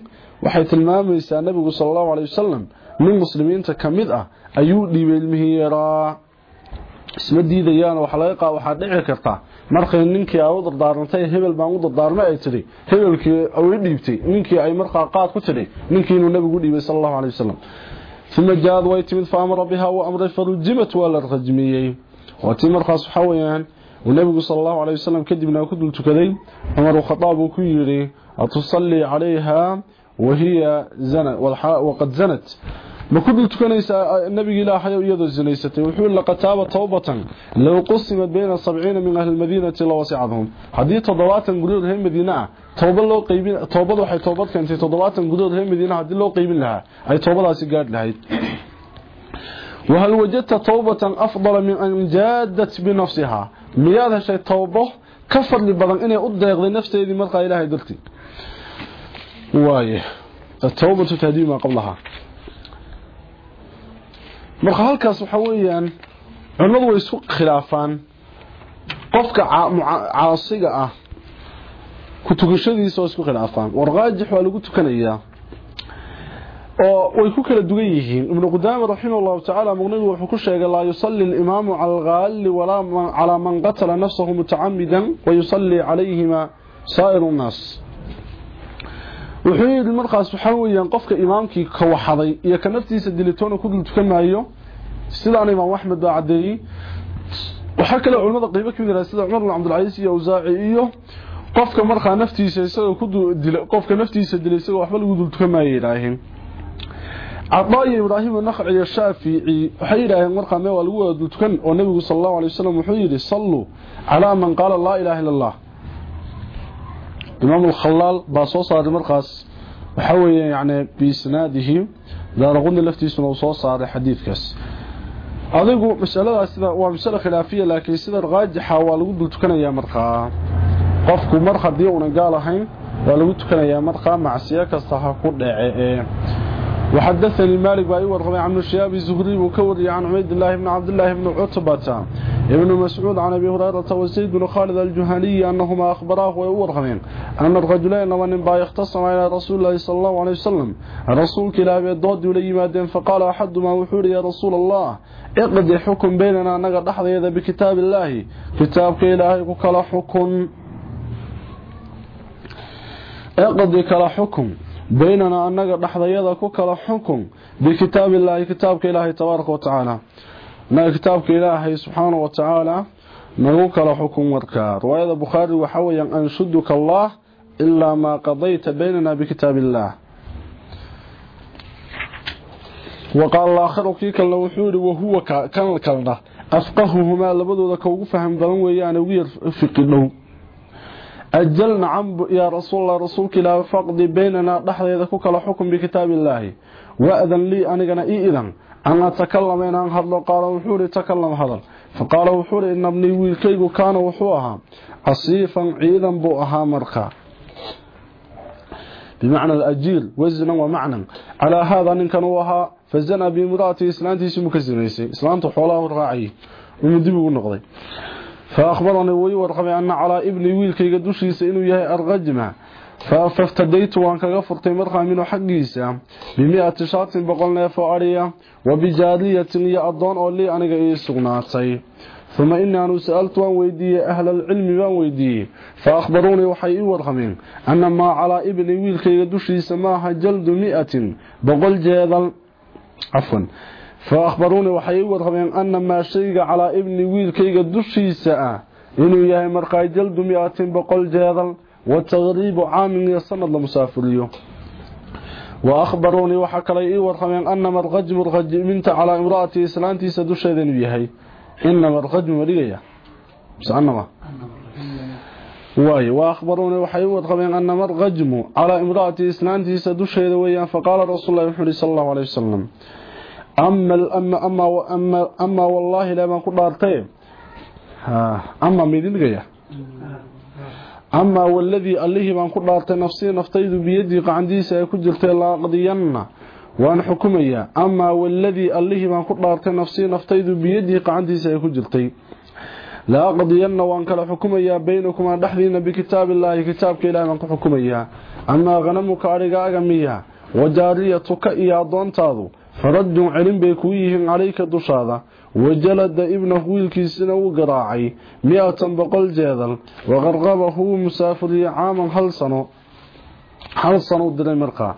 Speaker 1: waxay tilmaamaysaa nabigu sallallahu alayhi wasallam min muslimiinta kamid ah ayuu dhiibay ilmihii yaraa isma diidayaan waxa laga qaa waxa dhici karta markay ninkii ay u dardaarantay hebel baan u dardaarmay ay tiri hebelkii ay dhiibtay ninkii ay markaa qaad ku tiri ninkii inuu nabigu dhiibay sallallahu alayhi wasallam ثم جاء ويتمد فامر بها وامر فرجمت ولا رجميي وتي markaas waxa weeyaan ونبي صلى الله عليه وسلم كدبنا كدل تكدي عمر الخطاب كيري اتصلي عليها وهي زنا وقد زنت ma ku dul tukanaysaa nabiga ilaahay iyadoo zinaysatay wuxuu laqataaba tawbatan law qusimat bayna 70 min ahli almadinati la wasi'adhum hadii 70 gudood reer madiina tawba loo qaybin tawbadu waxay tawbad keentay 70 gudood reer madiina hadii loo qaybin lahaa ay tawbadaasi gaadh lahayd وهل وجدت توبة أفضل من أن جادت بنفسها مياد هشي توبة كفر لبضان إني أدقض نفسي ذي مرقى إلهي دلتي وايه التوبة تهدي ما قبلها marka halkaas waxa weeyaan culimadu way isku khilaafaan. Qofka caasiga ah ku tukashadiisa oo isku khilaafaan. Warqaajix waa lagu tukanayaa oo way ku kala dugan yihiin. Ibnu qudaama raximahullahu tacaala muqnigu wuxuu ku sheegay laa yusalli alimaamu cala alghaali walaa calaa man qatala nafsahu mutacamidan wayusallii calayhima saa'iru nnaas wuxuu yidhi markaas waxaa weeyaan qofka imaamkii ka waxaday iyo ka naftiisa dilitoona ku dul tukan maayo sidaana imaam axmed baa cadeeyey waxaa kale culimada qeybo ka mid sida cumar bin cabdilcasiis iyo awsaaci iyo qofka markaa naftiisa isagoo ku dil qofka naftiisa dilay isagoo waxba lagu dul tukan maayo yidhaaheen cadaayo ibraahim nakci iyo shaafici waxay yidhaaheen lagu wada dul tukan oo nebigu sala allahu alay wasalam wuxuu yidhi salluu calaa man qaala laa ilaha illa allah imaam alkhalaal baa soo saaray markaas. Waxa weeye yani biisnaadihi daaraquni laftiisuna uu soo saaray xadiidkaas. Adigu masaladaas sida waa masalo khilaafiya laakiin sida raajixa waa lagu dul tukanayaa markaa qofku mar haddii una gaal ahayn waa lagu tukanayaa markaa macsiyo kasta ha ku dhece ee وحدثني مالك بأي ورغم عن الشياب الزهري وكوري عن عبيد الله بن عبد الله بن عتبة ابن مسعود عن أبي هريرة وزيد بن خالد الجهني أنهما أخبراه ويورغمين أن الرجلين ومن با يختصم إلى رسول الله صلى الله عليه وسلم. الرسول كلا بيضاد ولي مادين فقال أحدما وحوري يا رسول الله اقضي حكم بيننا نقد أحد بكتاب الله. كتابك إلهي كلا حكم. اقضي كلا حكم. baynanaa annaga dhaxdayada ku kala xukun bikitaabillaahi kitaabka ilaahay tabaaraka wa tacaala. Annaga kitaabka ilaahay subxaana wa tacaala nagu kala xukun markaa riwaayada bukhaari waxaa weyaan anshuduka allah ilaa maa qadayta baynanaa bikitaab illaah waqaal aakharu kii kalena wuxuu yihi wahuwa kan kalna afqahuhumaa labadooda ka ugu faham badan ugu yar fiqidhow ajalna canbu yaa rasuulallah rasuulka ilaahi faqdi baynanaa dhexdeeda ku kala xukun bikitaabillaahi waadan lii anigana ii idan an atakallama inaan hadlo qaala wuxuu ihi takallam hadal faqaala wuxuu ihi inabnii wiilkaygu kaana wuxuu ahaa casiifan ciidan buu ahaa markaa bimacna ajiil wasnan wa macnan calaa haadaa ninkan uu ahaa fazanaa biimra'atii islaantiisiibuu ka sinaysay islaanta xoolaahu raacayay umuu dib ugu noqday فأخبرني ويورقم أن على ابن ويلكي قدوشيس إنه يهي أرغجمة فافتديت وان كغفرتي مرخى منه حقيسا بمئة شاط بقلنا فأريا وبجارية يأضون أولي أنك إيسغناتي ثم إني أنا سألت وان ويدي أهل العلم وان ويدي فأخبروني وحي ورقمين أن ما على ابن ويلكي قدوشيس ماها جلد مئة بقل جيدل عفوا faahbaruunii waxay i warrabeen anna maa shayga calaa ibni wiilkayga dushiisa ah inuu yahay markaa jaldu mi-atin boqol jeedal wa taqriibu caamin iyo sanad la musaafuriyo wa akhbaruunii waxaa kalay ii warrabeen anna marqajmu rajiminta calaa imra'atii islaantiisa dusheeda inuu yahay. Ina marqajmu ma dhigaya. Miseanama waahbaruunii waxay i warrabeen anna marqajmu calaa imra'atii islaantiisa dusheeda weeyaan. Faqaala rasuul lahi wuxuu ihi sal allahu aley amaa wallaahi ilaa baan ku dhaartaye amaa maydin dhigaya amaa waladii allihii baan ku dhaartay nafsii naftaydu biyadii qacandiisa ay ku jirtay laaqdiyanna waan xukumayaa amaa waladii allihii baan ku dhaartay nafsii naftaydu biyadii qacantiisa ay ku jirtay laaqdiyanna waan kala xukumayaa baynakumaa dhexdiina bikitaabillaahi kitaabka ilahi baan ku xukumayaa amaa khanamuka adhigaaga miya wajaariyatuka iyo addoontaadu faradun celin bay ku yihiin calayka dushaada. Wajalada ibnahu wiilkiisina wuu garaacay mi-atan boqol jeedal. Waqarqabahu wuu musaafiriyey caaman hal sano hal sano u diray markaa.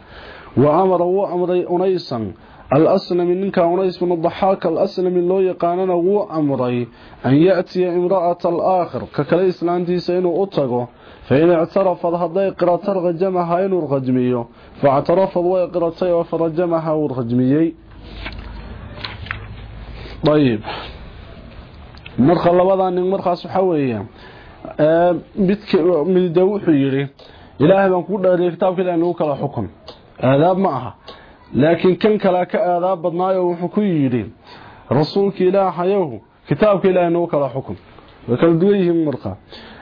Speaker 1: Wa amara wuu amray unaysan. Al-aslami ninkaa unays binu daxaaka al-aslami loo yaqaanana wuu amray an ya-tiya imra'ata al-aakhir ka kale islaantiisa inuu u tago فإن اعترف هذا يقرأ ترغ جمعها إنه الرجمي فاعترف الله يقرأ سيوفر جمعها والرجمي طيب. مرخى الله وضع أنه مرخى سحوية آه، من الدوء حيري. إلهي من قلت له الكتاب كلا أنه كلا حكم. أذاب معها. لكن كان كلا كأذاب بضناي وحكيري. رسولك إلهي حيوه كتاب كلا أنه كلا حكم. وكالدويه مرخى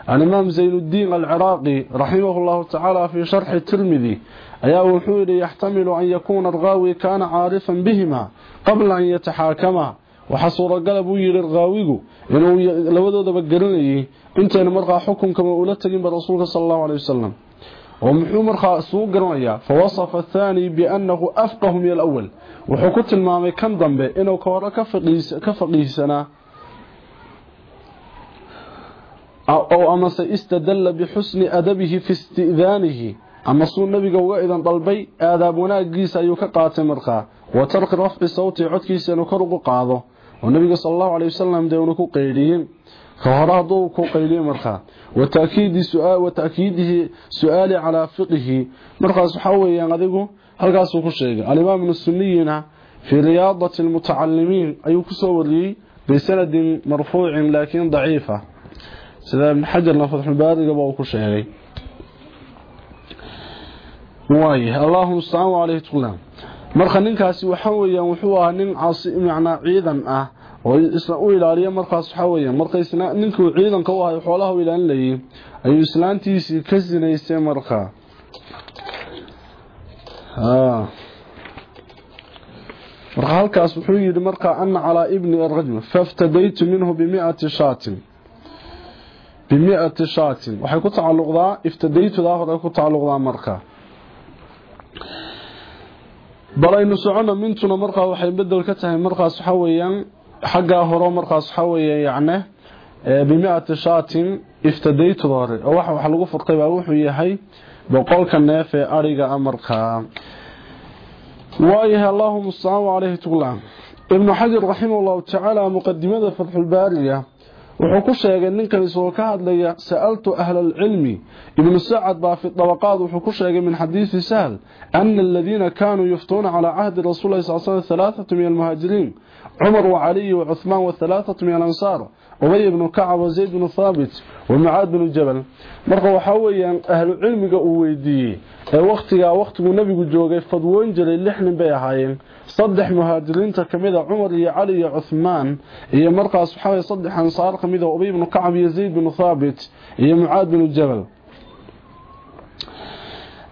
Speaker 1: الإمام زين الدين العراقي رحمه الله تعالى في شرح الترمذي. أيها الحويل يحتمل أن يكون الغاوي كان عارفا بهما قبل أن يتحاكما. وحصور قلبه للغاويه إنه لوذا بقرنه أنت المرقى حكم كما أولدتك برسولك صلى الله عليه وسلم. ومحيو مرقى سوق رأي فوصف الثاني بأنه أفقه من الأول. وحكوت المامي كم ضمبه إنه كورا كفقه سنة أو, أو أما سيستدل بحسن أدبه في استئذانه. أما صور النبي قوة إذن طلبي آذابنا قيسا يكقات مرخا وترك رفع صوت عدك سنكرق قاضه. والنبي صلى الله عليه وسلم دونك قيرين فهرادو قيلين مرخا. وتأكيد سؤال وتأكيده سؤال على فقه مرخا سحوه ينغذيكو هل قاسو كشيك الإمام السنيين في رياضة المتعلمين أيكسو وليه بسند مرفوع لكن ضعيفة. Sida ibn xajarna fatxulbaarigaba uu ku sheegay? Waay allahuma mustacaan caleyhi tuglaan marka ninkaasi waxa weeyaan wuxuu ahaa nin macnaa ciidan ah oo isla u ilaaliya markaas waxa weeyaan. Marka ninkuu ciidanka u ahay xoolaha u ilaalinayay ayuu islaantiisii ka sinaysay markaa marka halkaas wuxuu yidhi markaa ana calaa ibni arajm faftadaytu minhu bimiati shaatin bimiati shaatin waxay ku tacalluqdaa iftadaytudaa hore ku tacalluqdaa markaa bal aynu socono mintuna markaa waxay bedel ka tahay markaas waxa weeyaan xaggaa hore markaas waxa weeye yacne bimiati shaatin iftadaytuda hore oo waxa wax lagu furtay baa wuxuu yahay boqolka neef ee ariga a markaa waayahay allahuma mustacaan caleyhi tuglaan ibnu xajar raximah llahu tacaala muqadimada fatxulbaariga wuxuu ku sheegay ninkan isagoo ka hadlaya sa'altu ahla alcilmi ibnu sacad baa fi dabaqaad wuxuu ku sheegay min xadiisi sahl ana aladiina kaanuu yuftuuna calaa cahdi rasuul lahi sal slam halaathatu min almuhaajiriin. Cumar wacaliyi wacuhmaan wahalaathatu min alansaar ubay ibnu kacab wazayd bnu thaabit wamucaad bnu jabal. Marka waxaa weeyaan ahlu cilmiga uu weydiiyey ee wakhtigaa wakhtiguu nebigu joogay fadwoon jiray lix nin bay ahaayeen صدح مهاجرين تكمد عمر يا علي يا عثمان يا مرقى سبحانه صدح انصار كمد أبي بن كعب يزيد بن ثابت يا معاذ بن الجبل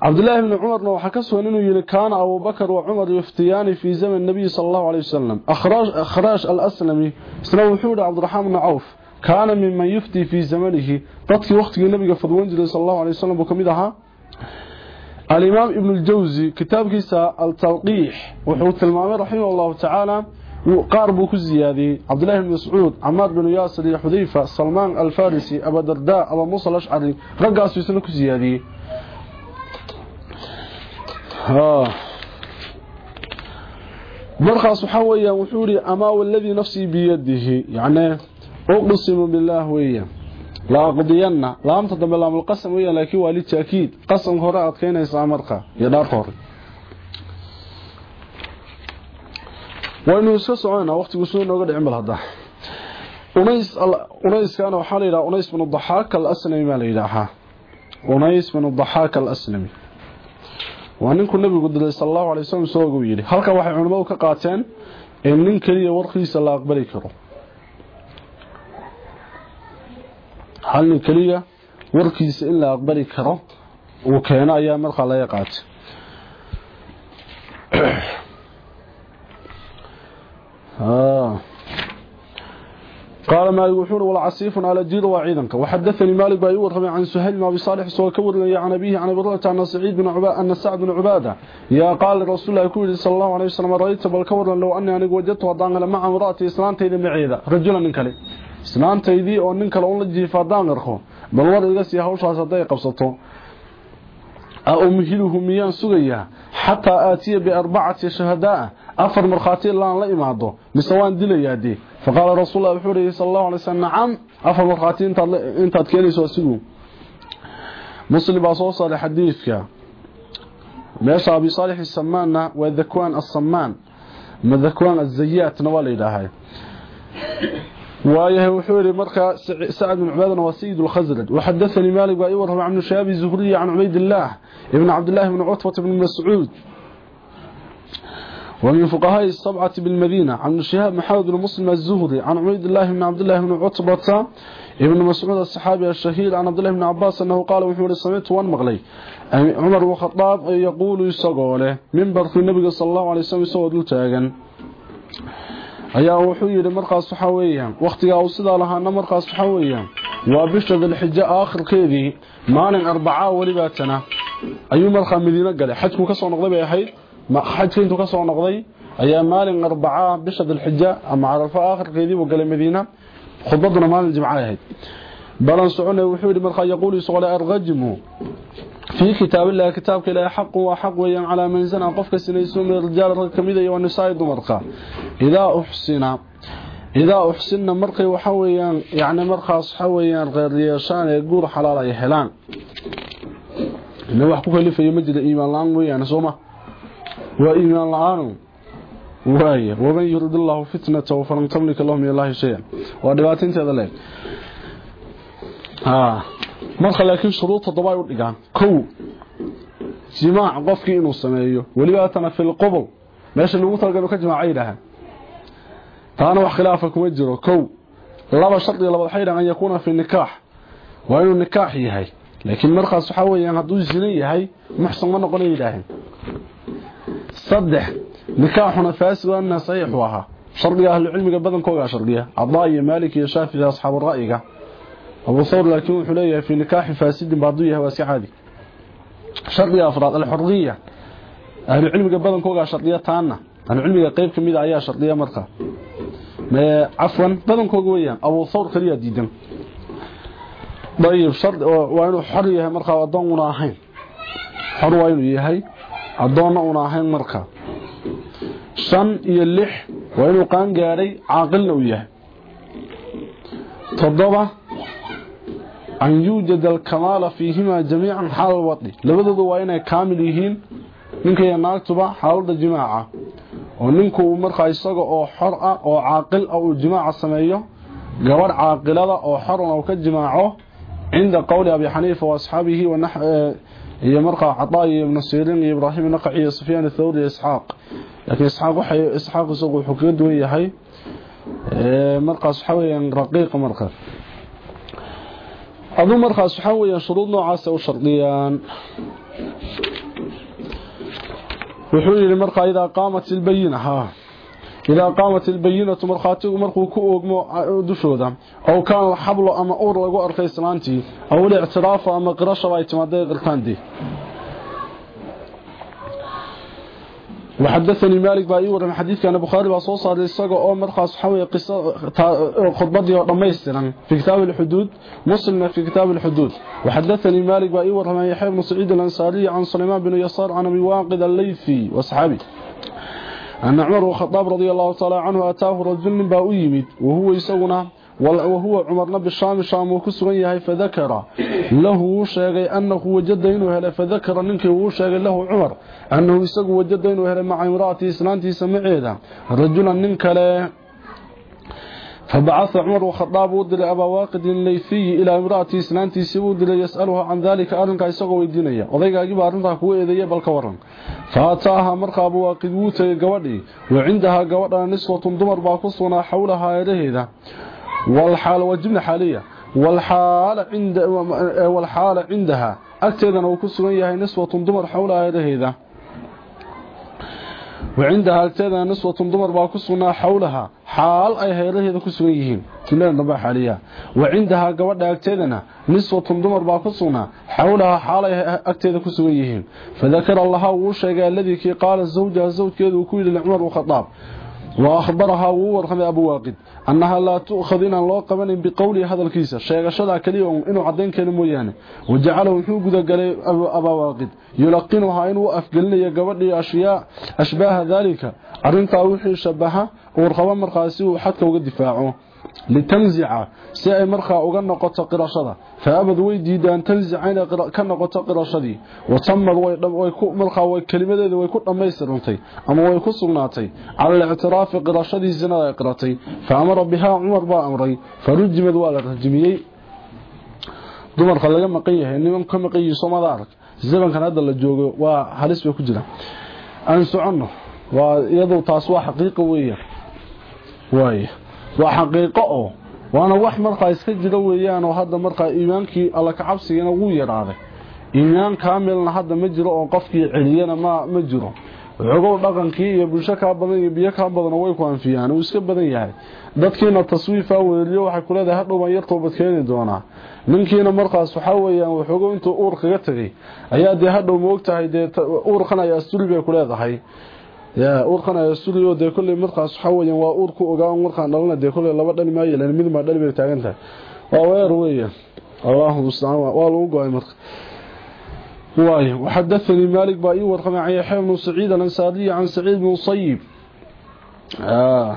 Speaker 1: عبد الله بن عمر لو حكسو إنه كان أبو بكر وعمر يفتيان في زمن النبي صلى الله عليه وسلم. اخراج أخراج الأسلمي سلو وحود عبد الرحمن بن عوف كان ممن يفتي في زمنه. قد في وقت النبي صلى الله عليه وسلم وكمدها الإمام ابن الجوزي كتاب كيسا التلقيح وحوت المامير رحمه الله تعالى وقاربه كزيادة عبد الله بن سعود عمار بن ياسر حذيفة سلمان الفارسي أبا درداء أبا موسى الأشعري رقع سيسنه كزيادة مرخى صحويا وحوري أما والذي نفسي بيده يعني أقسم بالله ويا laamta dambe laamulqasam weeyaan laakiin waa litaakiid qasamka hore adkeynaysaa marka iyo dhaarka hore waynu iska soconaa waqtigu soo nooga dhicin bal hadda unays unayskana waxaa la yidhaha unays binu daxaak alaslami baa la yidhaahaa unays binu daxaak alaslami waa ninkuu nabigu dilay sal allahu alay waslm isagoo yidhi halkan waxay culimmadu ka qaateen in nin keliya warkiisa la aqbali karo hal nin keliya warkiisa in la aqbali karo uu keeno ayaa markaa laga قال مالك وحور والعصيف على جير وعيدنك وحدثني مالك باي ورمي عن سهيل بن أبي صالح سو كورنا عن أبيه عن ابي عن سعيد بن عباده أن سعد بن عبادة. يا قال رسول الله كوري صلى الله عليه وسلم رأيت بل لو أني أنا وجدت ودان مع امراتي اسلانتيده معيده رجلا من كلي. islaantaydii oo nin kale unla jiifa haddaan qarko bal war iga sii hawshaas hadday qabsato a umhiluhu miyaan sugayaa xataa aatiya biarbacati shahadaa afar markhaati laan la imaado mise waan dilayaade faqaala rasuul allah wuxuu yihi sala allahu alay slam nacam afar markhaati intaad keenayso asigu. Muslim baa soo saaray xadiidka. Meesha abi saalix isamaanna waa dakwaan asamaan ma dakwaan azayaatna waa la yidhaahay. Wuxuu yidhi markaa sacad bin cubaadana waa sayid lkhasraj waxadaanii maalik baa ii warramay can shihaabi zuhriyi can cubaydillaah ibn cabdillahi bni cutbata bni mascuud ومن فقهاء السبعة بالمدينة عن شهاب محمد بن مسلم الزهري عن عبيد الله بن عبد الله بن عتبة ابن مسعود الصحابي الشهيد عن عبد الله بن عباس أنه قال وحور سمعت وان مغلي عمر بن الخطاب يقول يسقوله من برث النبي صلى الله عليه وسلم يسوى دلتاغا ayaa wuxuu yidhi markaas waxa weeyaan wakhtigaa uu sidaa lahaana markaas waxa weeyaan waa bisha dilxijo aakhirkeedii maalin arbacaa welibaatana ayuu markaa madiino galay xajku ka soo noqday bay ahayd xajka intuu ka soo noqday ayaa maalin arbacaa bisha dilxija ama carafo aakhirkeedii buu galay madiina khudbaduna maalin jimca ahayd soconay wuxuu yidhi markaa yaquulu isagoo arqajimu في كتاب الله كتابك لا حق وحق ويان على من زنا قفك سنيسو من الرجال كميدة والنساء دمرقا إذا أحسن إذا أحسن مرقي وحويان يعني مرقى صحويان غير يشان يقول حلال يحلان إنه وحكوك اللي في مجد إيمان الآن ويان سوما. وإيمان الآن وايه ومن يرد الله فتنته فلن تملك الله من الله شيئا. ودباتين تذلك. آه marka laakiin shuruud toddoba ay u dhigaan. Kow jimaac qofkii inuu sameeyo welibaatana fil qubul. Meesha lagu talagalo ka jimaaca yidhaahaan taana wax khilaafa kuma jiro. Kow laba shardiga labaad waxay yidhahaan an yakuuna fi nikaax. Waa inuu nikaax yahay. Laakiin markaas waxaa weeyaan hadduu zina yahay muxsan ma noqona yidhaaheen saddex nikaaxuna faasid waana saxiixu ahaa. Shardiga ahlucilmiga badankoogaa shardiya. Cadaa iyo maalik iyo shaafici abu sawr laakiin wuxuu leeyahay fi nikaaxi faasidin baa hadduu yahay waa iska caadi. Shardiga afraad alxuriya ahlucilmiga badankoogaa shardiya taana ahlucilmiga qeyb ka mida ah ayaa shardiya markaa cafwan badankooga weyaan abu sawr kaliyaa diidan. Ayib waa inuu xor yahay markaa adoon una ahayn. Xor waa inuu yahay adoonna una ahayn markaa shan iyo lix waa inuu qaan gaadhay caaqilna u yahay. Todoba an yuujada alkamaala fiihimaa jamiican xaal wadhi labadoodu waa inay kaamil yihiin ninka iyo naagtuba xaaladda jimaaca. Oo ninku markaa isaga oo xor ah oo caaqil ah uu jimaaca sameeyo gabadh caaqilada oo xorna uu ka jimaaco cinda qowli abi xaniifa waasxaabihi iyo markaa cadaa iyo ibnu siriin iyo ibraahim naqaci iyo sufyaan athawri iyo isxaaq. Laakiin isxaaq waxay isxaaq isagu wuxuu kaga duwan yahay markaas waxa weeyaan raqiiqa markaa aduu markaas waxaa weeyaan shuruud noocaas u shardiyaan. Wuxuu yidhi markaa idaa qaamat ilbayina ha. Idaa qaamat ilbayinatu markhaatigu markuu ku oogmo dushooda ow kaana alxablo ama uur lagu arkay islaantii aw lictiraafu ama qirashaba ay timaaday qirtaandii وحدثني مالك باي ورم حديث كان البخاري با soo saaray isaga oo markaas waxa weey qiso khudbadii fi kitab al-hudud muslim fi kitab al-hudud وحدثني مالك باي ورم يحيى بن سعيد الأنصاري عن سليمان بن يسار عن أبي واقد الليثي وصحابي أن عمر الخطاب رضي الله تعالى عنه أتاه رجل با يمد وهو يسونا وهو عمر بن الشام شام وكسغن yahay فذكر له شيغي أنه وجد إنه هله فذكر منك هو شيغي له عمر. أنه يسق وجد إنه هله مع امرأتي سنانتي سمعيدا رجلا من كله فبعث عمر الخطاب ودل ابا واقد الليثي إلى امرأتي سنانتي سود يسالها عن ذلك. أرنك اسقو ويدينيا arinta ku eedeeyay balka waran faataaha marka abu waaqid wuu tagay gabadhii وعندها dumar baa ku sugnaa xawlaha eedaheeda والحال وجبنا حالية. والحال عند والحال عندها. أكتدنا وكسرن يهي نسوة دمر حولها هذا وعندها أكتدنا نسوة دمر باكسرنا حولها. حال أي هذا كسرن يهين كلنا نبا حالية. وعندها قوض أكتدنا نسوة دمر باكسرنا حولها. حال أي أكتد كسرن يهين فذكر الله وشيء الذي كي قال الزوجة الزوج كذا وكيل العمر وخطاب. وأخبرها وورخم أبو واقد. annaha laa tu'khad inaan loo qabanayn biqowlihi hadalkiisa sheegashada kaliya inuu caddayn keeno mooyaane wajacalahu wuxuu gudagalay abawaaqid yulaqinuhaa inuu afgelinayo gabadhii ashyaa ashbaaha daalika arrintaa wixii shabaha uurqabo markaasi uu xadka uga difaaco litanzica si ay markaa uga noqoto qirashada faabad way diidaan tanzica inay ka noqoto qirashadii watamad markaa kelimadeeda way ku dhammaystirantay ama way ku sugnaatay cala alictiraafi qirashadii zinada ay qiratay fa amara bihaa cumar baa amray farujimad waa la rajimiyey dumarka laga maqan yahay niman ka maqan yihiin soomada arag zamankan hadda la joogo waa halis bay ku jiraan aan soconno waa iyadu taas waa xaqiiqo weeyaan waay waa xaqiiqo oo waana wax markaa iska jira weeyaan oo hadda markaa iimaankii alla ka cabsigana wuu yaraaday iimaan kaamilna hadda ma jiro oo qofkii celiyana ma jiro. Xogow dhaqankii iyo bulsho kaa badan iyo biyo kaa badan way ku anfiyaan uu iska badan yahay. Dadkiina taswiifa weeliyo waxay ku leedahay hadhow baan yar toobad keeni doonaa. Ninkiina markaas waxaa weeyaan waxoogo intuu uur kaga tegay. Ayaa dee hadhow ma ogtahay dee uurkan ay asturi bay ku leedahay yaa uurkan ay asturi oo dee kolley markaas waxaa weeyaan waa uur ku ogaa markaan dhalana dee kolley laba dhali maayo lan mid maa dhali bay taagan tahay waa weer weeyaan allahu mustacaan waa lagu go-ay marka واي وحدثني مالك باي ورقم عن يحيى بن سعيد الانصاري عن سعيد بن صيب آه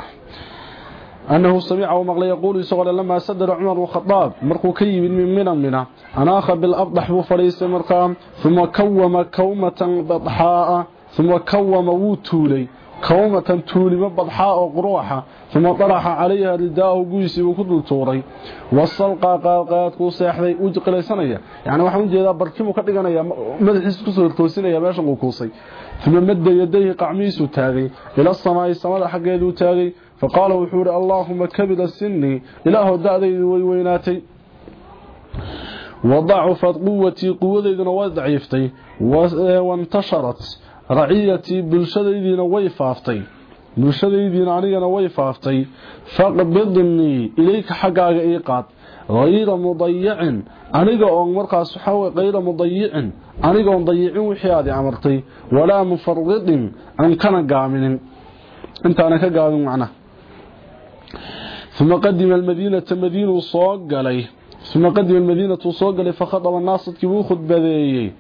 Speaker 1: أنه سمع ومغلى يقول يسغل لما سدر عمر الخطاب مرقو كيب من من منه أناخ بالأبضح بفريس مرقام ثم كوم كومة بضحاء ثم كوم وتولي كومة تولي بضحاء قروحة ثم طرح عليها رداء قيسي وكدل توري. والسلقى قاقات كو سيحدي وجه قليسانيا يعني waxaan u jeedaa barkimo ka dhiganaya madaxiisa ku soo toosinaya meesha uu kuusay ثم مد يديه قعميسو taagay ila samay samada xageedu taagay فقال وحور اللهم كبد السن. إله دعدي ويويناتي وضعفت قوتي قوتي وضعيفتي وانتشرت. raciyatii bulshadaydiina way faaftay. Bulshadaydiina anigana way faaftay. Faqbidnii ilayka xaggaaga ii qaad. Hayra mudayicin aniga oon markaas waxaa hayra aniga anigaoon dayicin wixii aad i amartay. Walaa mufaridin an kana gaaminin. Intaana ka gaabin macnaha uma qadima almadiinata madiinuu soo galay. Uma qadima almadiinatu soo galay fakhataba naas dadkii buu khudbadeeyey.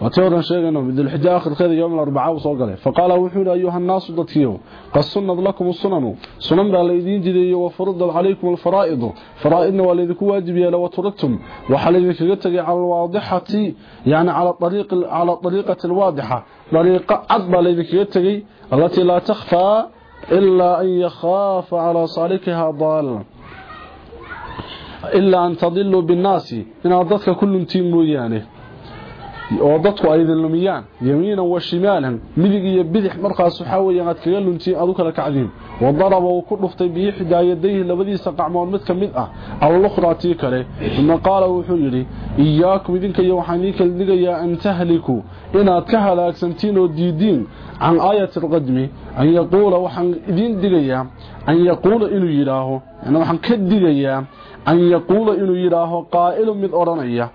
Speaker 1: وتورن شيغنا من الحجة آخر كذا يوم الأربعاء وصوغله فقال وحول أيها الناس ضدكيو قد سند لكم السنن. سنن بالذين جدي وفرض عليكم الفرائض. فرائضنا والذي واجب يلا وتركتم وحليذ كغتغي على الواضحة يعني على طريق على طريقة الواضحة. طريقة عضبة الذي كغتغي التي لا تخفى إلا أن يخاف على صالحها ضال إلا أن تضلوا بالناس. إن أضدك كل تيم مويانه oo dadku ay idin lumiyaan yamiinan wa shimaalan midig iyo bidix markaas waxa weeyaan aad kaga luntiin adu kala kacdiin wadaraba uu ku dhuftay bihi hidaayadayhi labadiisa qacmood mid kamid ah al-ukhraati kale uma qaala wuxuu yiri iyaakum idinka iyo waxaan idin kala digayaa an tahliku inaad ka halaagsantiin oo diidiin can aayati alqadmi an yaquula waxaan idin digayaa an yaquula inuu yidhaaho waxaan ka digayaa an yaquula inuu yidhaaho qaa'ilu mid odhanaya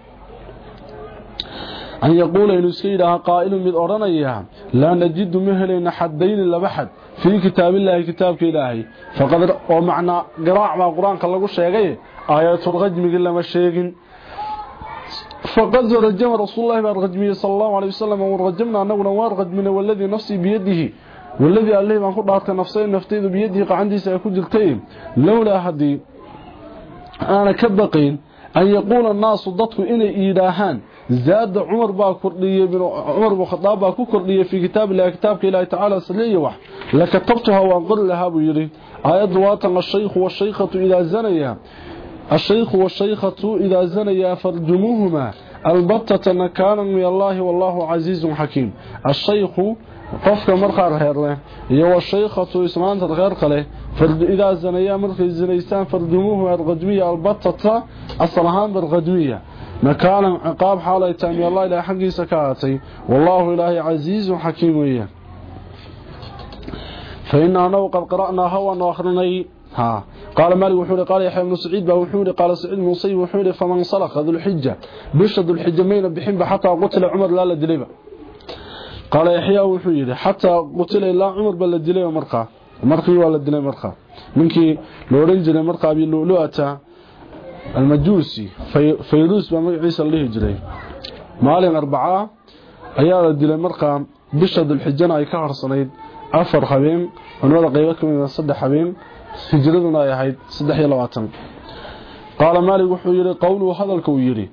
Speaker 1: أن يقول إنه سيدها قائل من أرانيها لا نجد مهلين حدين لبحد في كتاب الله كتاب إلهي. فقد ومعنى قراع مع القرآن كالله الشيغي آيات الرجم قل ما الشيغين فقد رجم رسول الله بالرجمية صلى الله عليه وسلم ورجمنا أنه نوار رجمنا والذي نفسي بيده والذي الله ما قد أعطى نفسي نفتيذ بيده عندي سيكون جلتين. لولا هدي أنا كبقين أن يقول الناس ضدك إني إيلاهان زاد عمر بن عمر بن الخطاب في كتاب الله كتابك الله تعالى سلية وح. لكتبتها وانقل لها بيري آيات واتن الشيخ والشيخة إذا زنيا. الشيخ والشيخة إذا زنيا فرجموهما البتة نكانا من الله والله عزيز حكيم. الشيخ قفك مرقى هيرله يو الشيخة إسمان تغير قله. إذا زنيا مرقى الزنيسان فرجموهما الغدوية البتة أصلهان بالغدوية مكانا عقاب حالة تامي الله إلى حقي سكاتي. والله إلهي عزيز حكيم وياه. فإنا أنه قد قرأنا هوا وأخرني ها. قال مالك وحوري. قال يحيى بن سعيد وحوري. قال سعيد بن مصيب وحوري. فمن صلخ ذو الحجة. بشد الحجة. مين بحنب حتى قتل عمر لا لدليبا قال يحيى وحوري. حتى قتل إلا عمر بل لدليبا مرقى. مرقي ولا لدليبا مرقى. منكي لورنجل مرقى المجوسي فيروس ما عيسى الله جري مالين أربعة. أيها الدليل مرقى بشد الحجان أي كهر صنيد. أفر حبيم ونرى قيبكم من صد حبيم في جلدنا يا حيد صد واتم. قال مالي وحيري قوله هذا الكويري.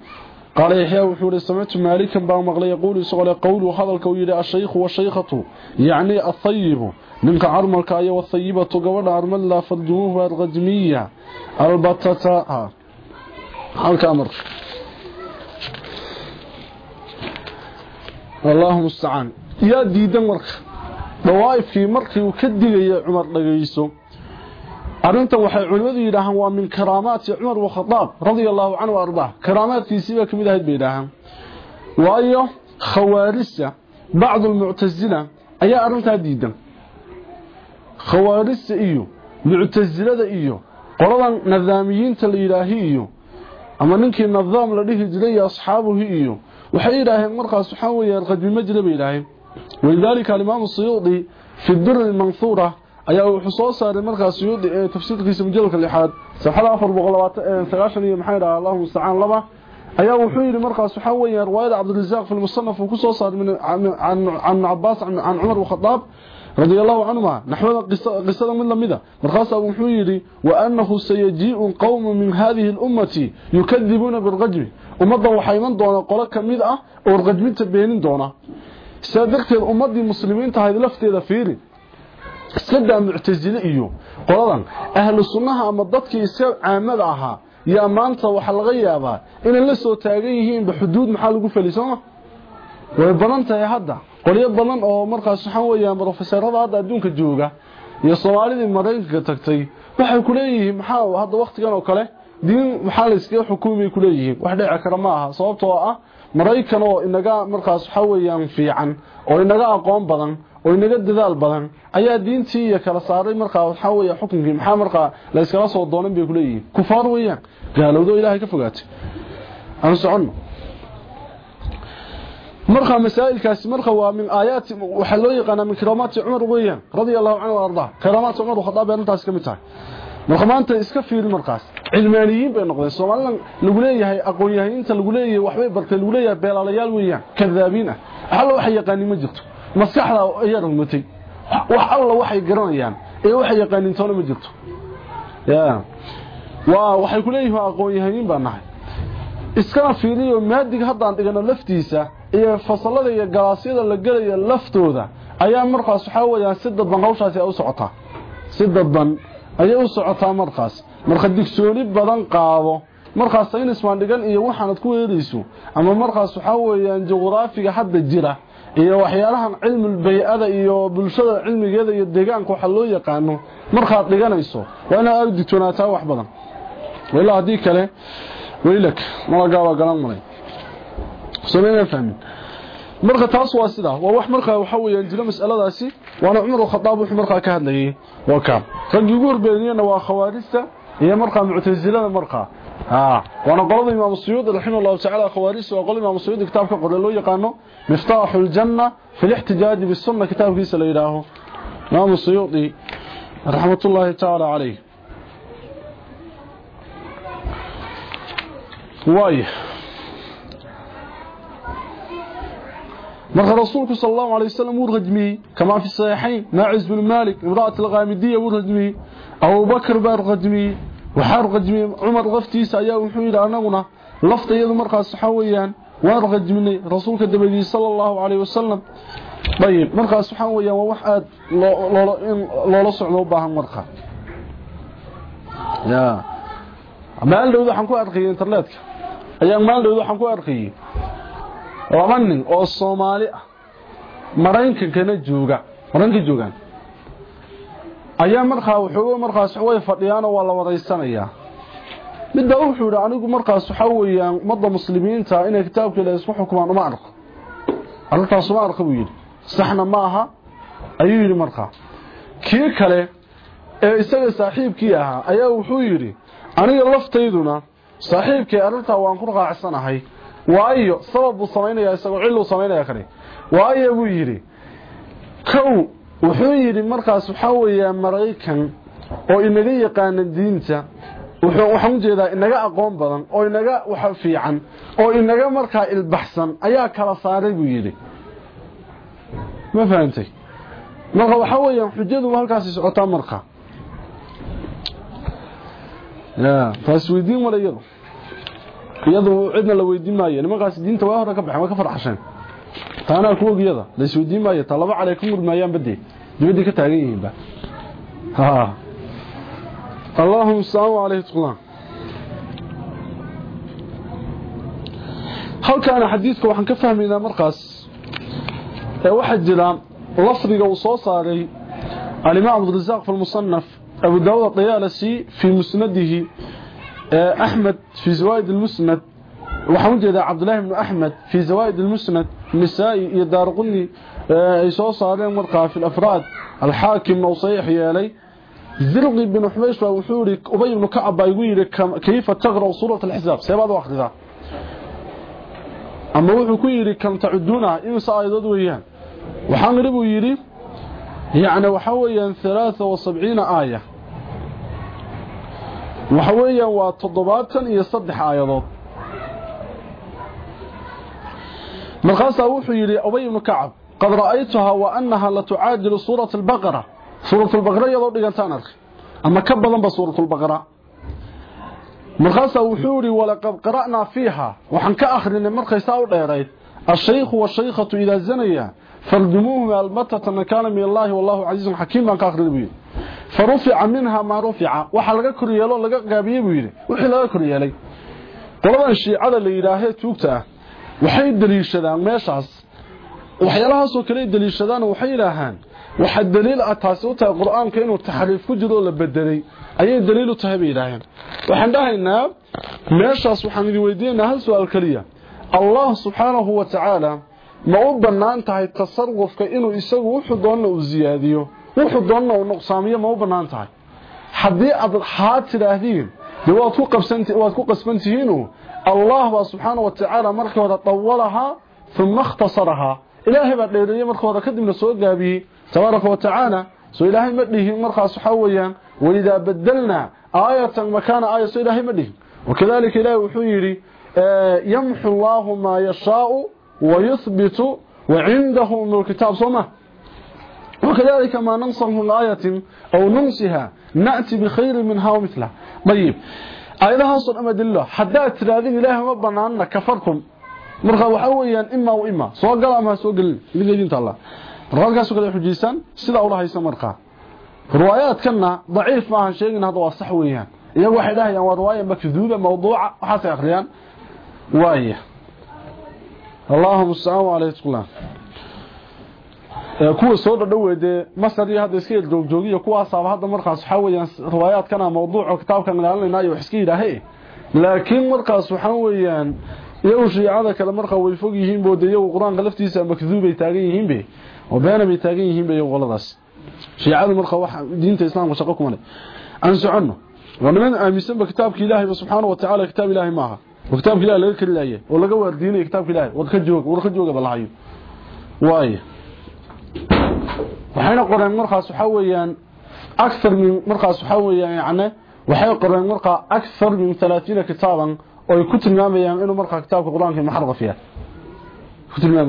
Speaker 1: قال يحيى وحيري سمعت مالك مالكا باغمغلي يقول سؤال قوله هذا الكويري الشيخ والشيخة. يعني الطيب. منك عرمك أيها والطيبة قولنا عرم لا فالدوه الغدمية البطتاء yaa diidan marka dawaa'ifkii markii uu ka digayay cumar dhagayso arintan waxay culimadu yidhaahaan waa min karaamaati cumar wakhadaab radia allahu canhu wa ardaa karaamaadkiisii baa ka mid ahayd bay yidhaahaan waayo khawaarijta bacdu lmuctasila ayaa arrintaa diidan khawaarijta iyo muctasilada iyo qoladan nadaamiyiinta la yidhaahi iyo ama ninkii nadaam la dhihi jiray iyo asxaabuhi iyo waxay yidhaaheen markaas waxaa weeyaan qadmi ma jira bay yidhaaheen walidaalika alimaamu suyuudi fi duri lmanhuura ayaa wuxuu soo saaray markaas suyuudi ee tafsiirkiisa mujalladka lixaad boqol sagaashan iyo maxaa yidhaha allahu mustacaan laba ayaa wuxuu yidhi markaas waxaa weeyaan riwaayada cabdirasaaq fi lmusanaf uu ku soo saaray can cabaas can cumar khadaab رضي الله عنهما نحو قصة من لمدة مرخاصة وحويري وأنه سيجيء قوم من هذه الأمة يكذبون بالرجم ومضى وحيمان دونا قولا كميدة ورجمين تبينين دونا سادقت الأمة المسلمين تهيد لفتي فيري سدى معتزلة إيو قولا أهل السنة أما ضدك يسيب عامد أها يا مانتا وحلغيابا إن اللي سو تاغيهين بحدود محال قفلسونا ويبنانتا يا هدا qolyo badan oo markaas waxaa weeyaan brofesorada hadda adduunka jooga iyo soomaalidii maraykanka tagtay waxay ku leeyihiin maxaa hadda waqtigan oo kale diin maxaa la iskaga xukumay ku leeyihiin? Wax dhici kara ma aha sababtoo ah maraykan oo inaga markaas waxaa weeyaan fiican oo inaga aqoon badan oo inaga dadaal badan ayaa diintii iyo kala saaray markaa waxaa weeya xukunkii maxaa markaa la iskala soo doonan bay ku leeyihiin? Kufaar weeyaan gaalowdo ilaahay ka fogaatay. Aan soconno marka masaa'ilkaasi marka waa min aayaati waxa loo yaqaan min karaamaati Umar weeyaan radiyallahu anhu arda karaamaati Umar khadaab intaas ka mid tahay. Marka maanta iska fiiri markaas. Cilmaaniyiin bay noqdeen. Soomaaliland lagu leeyahay aqoon yahaynta lagu leeyahay waxbay bartay lagu leeyahay beelalayaal weeyaan kadaabiin ah. Hal wax yaqaan ma jirto. Maskaxda ayaa rumatay wax alla waxay garanayaan ee wax yaqaanin toona ma jirto. Yaa. Waa waxay ku leeyahay aqoon yahayn baa nahay iska fiiriyo maadiga haddaan dhigano laftiisa iyo fasalada iyo galaasyada la gelayo laftooda ayaa markaas waxaa weeyaan si dadban hawshaasi u socotaa. Si dadban ayay u socotaa markaas. Marka digsooni badan qaado markaas saynis baan dhigan iyo waxaanad ku weerayso ama markaas waxaa weeyaan juqraafiga hadda jira iyo waxyaalahan cilmi bay-ada iyo bulshada cilmigeeda iyo deegaanka waxa loo yaqaano markaad dhiganayso waa inaad aada digtoonaataa wax badan. Ilaa haddii kale ويلك ما قالوا كلام مري سمينا فهمين مرخة تاسوا السداء ووح مرخة يحوي ينجل مسألة داسي. وأنا عمر الخطاب وح مرخة كهد لي وكام فنجيقور بينينا وخوارستة هي مرخة معتزلة مرخة. ها وأنا قرض إمام السيود الحين الله تعالى خوارستة وقال إمام السيود كتاب قرد له يقانو مفتاح الجنة في الاحتجاج بالسنة. كتاب قيسة ليلاه. إمام السيود رحمة الله تعالى عليه. واي. مرخ رسولك صلى الله عليه وسلم ورغجمي كما في الصيحين ناعز بن مالك امرأة الغامدية ورغجمي أبو بكر بارغجمي وحار غجمي عمر غفتي سايا وحويل عنونا لفت أيضا مرخ السحويا ورغجمي رسولك الدبدي صلى الله عليه وسلم. طيب مرخ السحويا ووحاد لولوصع نوباها مرخ يا. ما قال له إذا حنكو ادخي انترلاتك ayaa maal dhow waxaan ku arkay. Laba nin oo Soomaali ah. Mareykankana jooga. Mareykanka joogan ayaa markaa wuxuu markaas way fadhiyaan oo la wareysanaya midda wuxuu yiri anigu markaas waxa weeyaan umada muslimiinta inay kitaabka la isku xukumaan uma arko. Arrintaas uma arko buu yiri saxna ma aha. Ayuu yiri markaa. Kii kale ee isaga saaxiibkii ahaa ayaa wuxuu yiri aniga laftayduna saaxiibkii arrinta waan ku raacsanahay. Waayo sabab uu sameynaya isagoo cil uu sameynaya kale waayo buu yiri kow wuxuu yiri markaas waxa weeyaa maraykan oo inaga yaqaan diinta waxaan jeedaa inaga aqoon badan oo inaga waxa fiican oo inaga markaa ilbaxsan ayaa kala saaray buu yiri ma fahantay marka waxa weeyaan xujadu halkaas socotaa marka iyadu iyadu cidna la weydiin maayo nimankaas diinta waa hore ka baxay waa ka farxasheen taana ku ogiyada la isweydiin maayo talaba calaykum murmayaan badii dibadii ka taagan yihiin ba ha اللهم صل عليه وسلم halkaana xadiidka waxaan ka fahmaynaa markaas ee waxa jira lafdiga uu soo saaray al-Imam Abdul Razzaq fi al-Musannaf أبو داود الطيالسي في مسنده آه، أحمد في زوايد المسند. وحوجد عبد الله بن أحمد في زوايد المسند. النساء يدارقني آه، يسوى صالح مرقى في الأفراد. الحاكم وصيح يالي ذلغي بن حميش وحوري أبي بن كعب كيف تغرأ صورة الحزاب؟ سيبا هذا وقت ذا. أما وحوكو يري كم تعدونها إنساء يددوا إياه وحامر أبو يريف يعني وحويا ثلاثة وصبعين آية. وحويا وتضباطا يصدح آية آيات من خاصة وحي لأبي بن كعب. قد رأيتها وأنها لتعادل صورة البقرة. صورة البقرة يضعون لقلتان أرخي أما كبلا بصورة البقرة. من خاصة وحوري ولقد قرأنا فيها. وحنك أخرين من خيصة الشيخ والشيخة إذا زنيا. فارجموه المتة من كان من الله والله عزيز حكيم بان قاخربيه فرفع منها ما رفع. waxa laga kor yeelo laga gaabiyo buu yiri wixii laga kor yeelay qoladan shiicada la yiraahay tuugta waxay daliishadaan meeshaas waxyaalahaas oo kale daliishadaan waxay ilaahan waxa daliil ah taasi u tahay quraanka inuu taxriif ku jiro la bedelay ayay daliil u tahay ilaahan waxaan dhahaynaa meeshaas waxaan ma u banaan tahay tasarrufka inuu isagu wuxuu doono uu ziyaadiyo wuxuu doono uu nuqsaamiyo ma u banaan tahay hadii aad haad tiraahdeen waad ku qabsantii waad ku qasbantihiin Allah subhanahu wa ta'ala markii hore tawalaha thumma ikhtasaraha ilaahay baa dheereeyay markii hore kadibna soo gaabiyay tabaaraka wa ta'ala soo ilaahay ma dhihin markaas waxa weeyaan وإذا بدلنا آية مكان آية سو إلهي مديه وكذلك إلهي وحيري يمحو الله ما يشاء ويثبت وعنده من الكتاب صمه. وكذلك ما ننصر من آية أو ننسها نأتي بخير منها ومثلها. طيب آياتها صن أمد الله حدات تراذين إلهي مبنى أننا كفركم مرخى وحويا إما وإما. سوى قال أما سوى قل لقى دينة الله. رغالك سوى قل حجيسان سيدا الله يسمرقى رواياتكنا ضعيف ما هن شيء هذا waa sax weeyaan iyagu waxay dhaahayaan waa riwaaya makduuba mawduuca waxa allahuma saaan aleyh tula kuwa soo dhadhowe dee masar iyo hadda iska yar joogjoogiyo kuwaasaaba hadda markaas waxaa weyaan riwaayaadkana mawduuco kitaabkan ilaalinayna ayo wax iska yidhaahe laakiin markaas waxaa weeyaan iyagu shiicada kale markaa way fog yihiinbo de iyagu qur'aanka laftiisa makduubay taagan yihiinbe oo beenabay taagan yihiinbe iyagu qoladaas. Shiicadu markaa wax diinta islaamka shaqo kumale aan soconno waa niman aaminsanba kitaabka ilaahayba subxaana wa tacala kitaab ilaahay maaha. وكتاب فيلاه لغا كليايه ولغا وردينه كتاب فيلاه ود كجوغ ود بالله بلحايو واي. وحين قران مرخا سحويان أكثر من مرقى سحويان يعني وحين قران مرخا أكثر من 30 كتابا أو أيام إنه مرقى كتاب القران في محرقه فيها.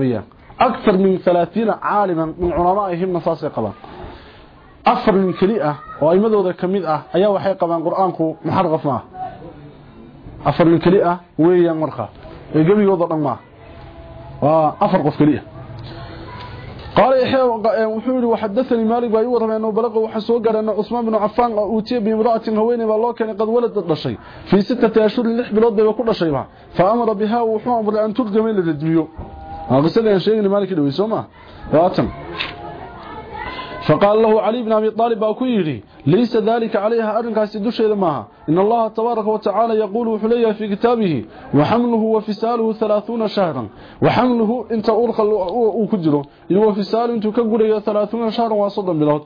Speaker 1: أيام، أكثر من 30 عالما من علمائهم نصاص قبل افر من كليئه وايمدوده كميد آه ايا وحي قبان قرانكو محرقه فيها. Afar min kali ah weeyaan marka ee gabigooda dhan ma waa afar qof kali ah قال يحيى وحوري وحدثني مالك باي ورمى انه بلغ gaarana Usman ibn Affan oo uu tiyo bimraatin haweeney baa loo keenay qad walad dhashay fi sittati ashhur lix bilood bay ku dhashay ba fa amara biha wuxuu amray an turjama ila dadbiyo qisada sheegay maalك dhawey Soomaa waatan فقال له علي بن أبي طالب أكويري ليس ذلك عليها أرنكاس دشيد معها إن الله تبارك وتعالى يقول حليا في كتابه وحمله وفساله ثلاثون شهرا. وحمله انت أرخل وكجره وفساله انت كقرية ثلاثون شهرا وصدا بلغت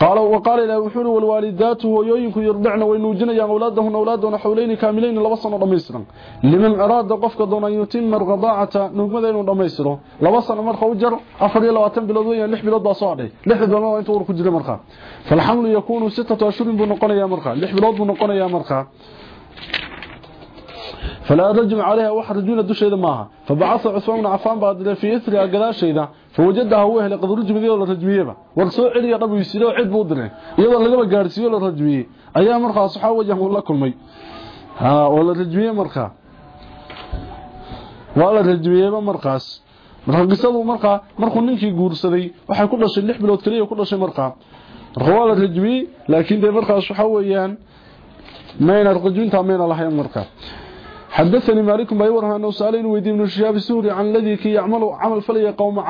Speaker 1: قال وقال له وحول والوالدات ويوينك يرضعن وينوجن أولادهن أولادهن حولين كاملين لبصن رميسرا لمن أراد قفك دون يتم الرضاعة نقمدين رميسرا لبصن مرخى وجر أفر يلا واتم بلدوية لح بلد باصاري لح بلد وانت ورك جري مرخى فالحمل يكون ستة أشهر بنقنا يا مرخى لح بلد بنقنا يا مرخى فلا رجم عليها واحد رجول الدشيد معها فبعث عثمان بن عفان بعد في إثر قداشيدا fawajadaha wuu helay qad rujmiyay oo la rajmiyeyba. War soo celiya dhabiisii oo cid buu diray iyadoo lagaba gaarsiiyo la rajmiyey. Ayaa markaas waxa weeyaan la kulmay. Ha oo la rajmiyey markaa. Waa la rajmiyeyba markaas. Marka qisadu markaa markuu ninkii guursaday waxay ku dhashay lix bilood kaliya ku dhashay markaa. Marka waa la rajmiyey laakiin dee markaas waxa weeyaan mayna rajminta mayna lahayn markaa حدثني مالك بن ورها أنه سأل ويدي من الشهاب السوري عن الذي كي يعمل عمل فلي قوم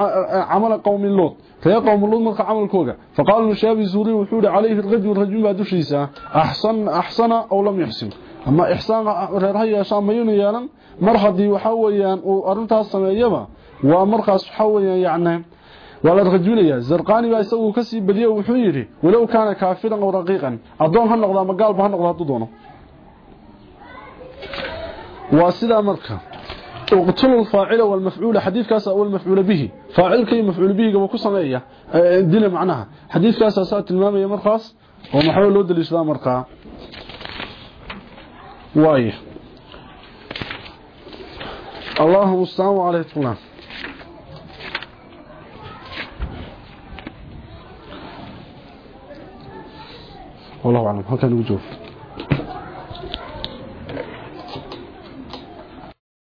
Speaker 1: عمل قوم لوط. في قوم لوط مرق عمل كوغا. فقال الشهاب السوري وحود عليه الرجل والرجل بعد شيسا. احسن أحسن أو لم يحسن. أما إحسان رهيا شاميون يالن مرحدي waxa weeyaan uu arintaas sameeyaba waa markaas waxa weeyaan yaacna wala rajulaya zarqani baa isagu ka sii badiyo wuxuu yiri walow kaana kaafiran aw raqiqan adoon واسدا مركا اقتل الفاعل والمفعول حديث كاس أو المفعول به فاعل كي مفعول به كما كسميا دين معناها حديث كاس أساس markaas oo maxaa loo daliishadaa markaa واي اللهم استعان عليه الطلاب والله أعلم هل كان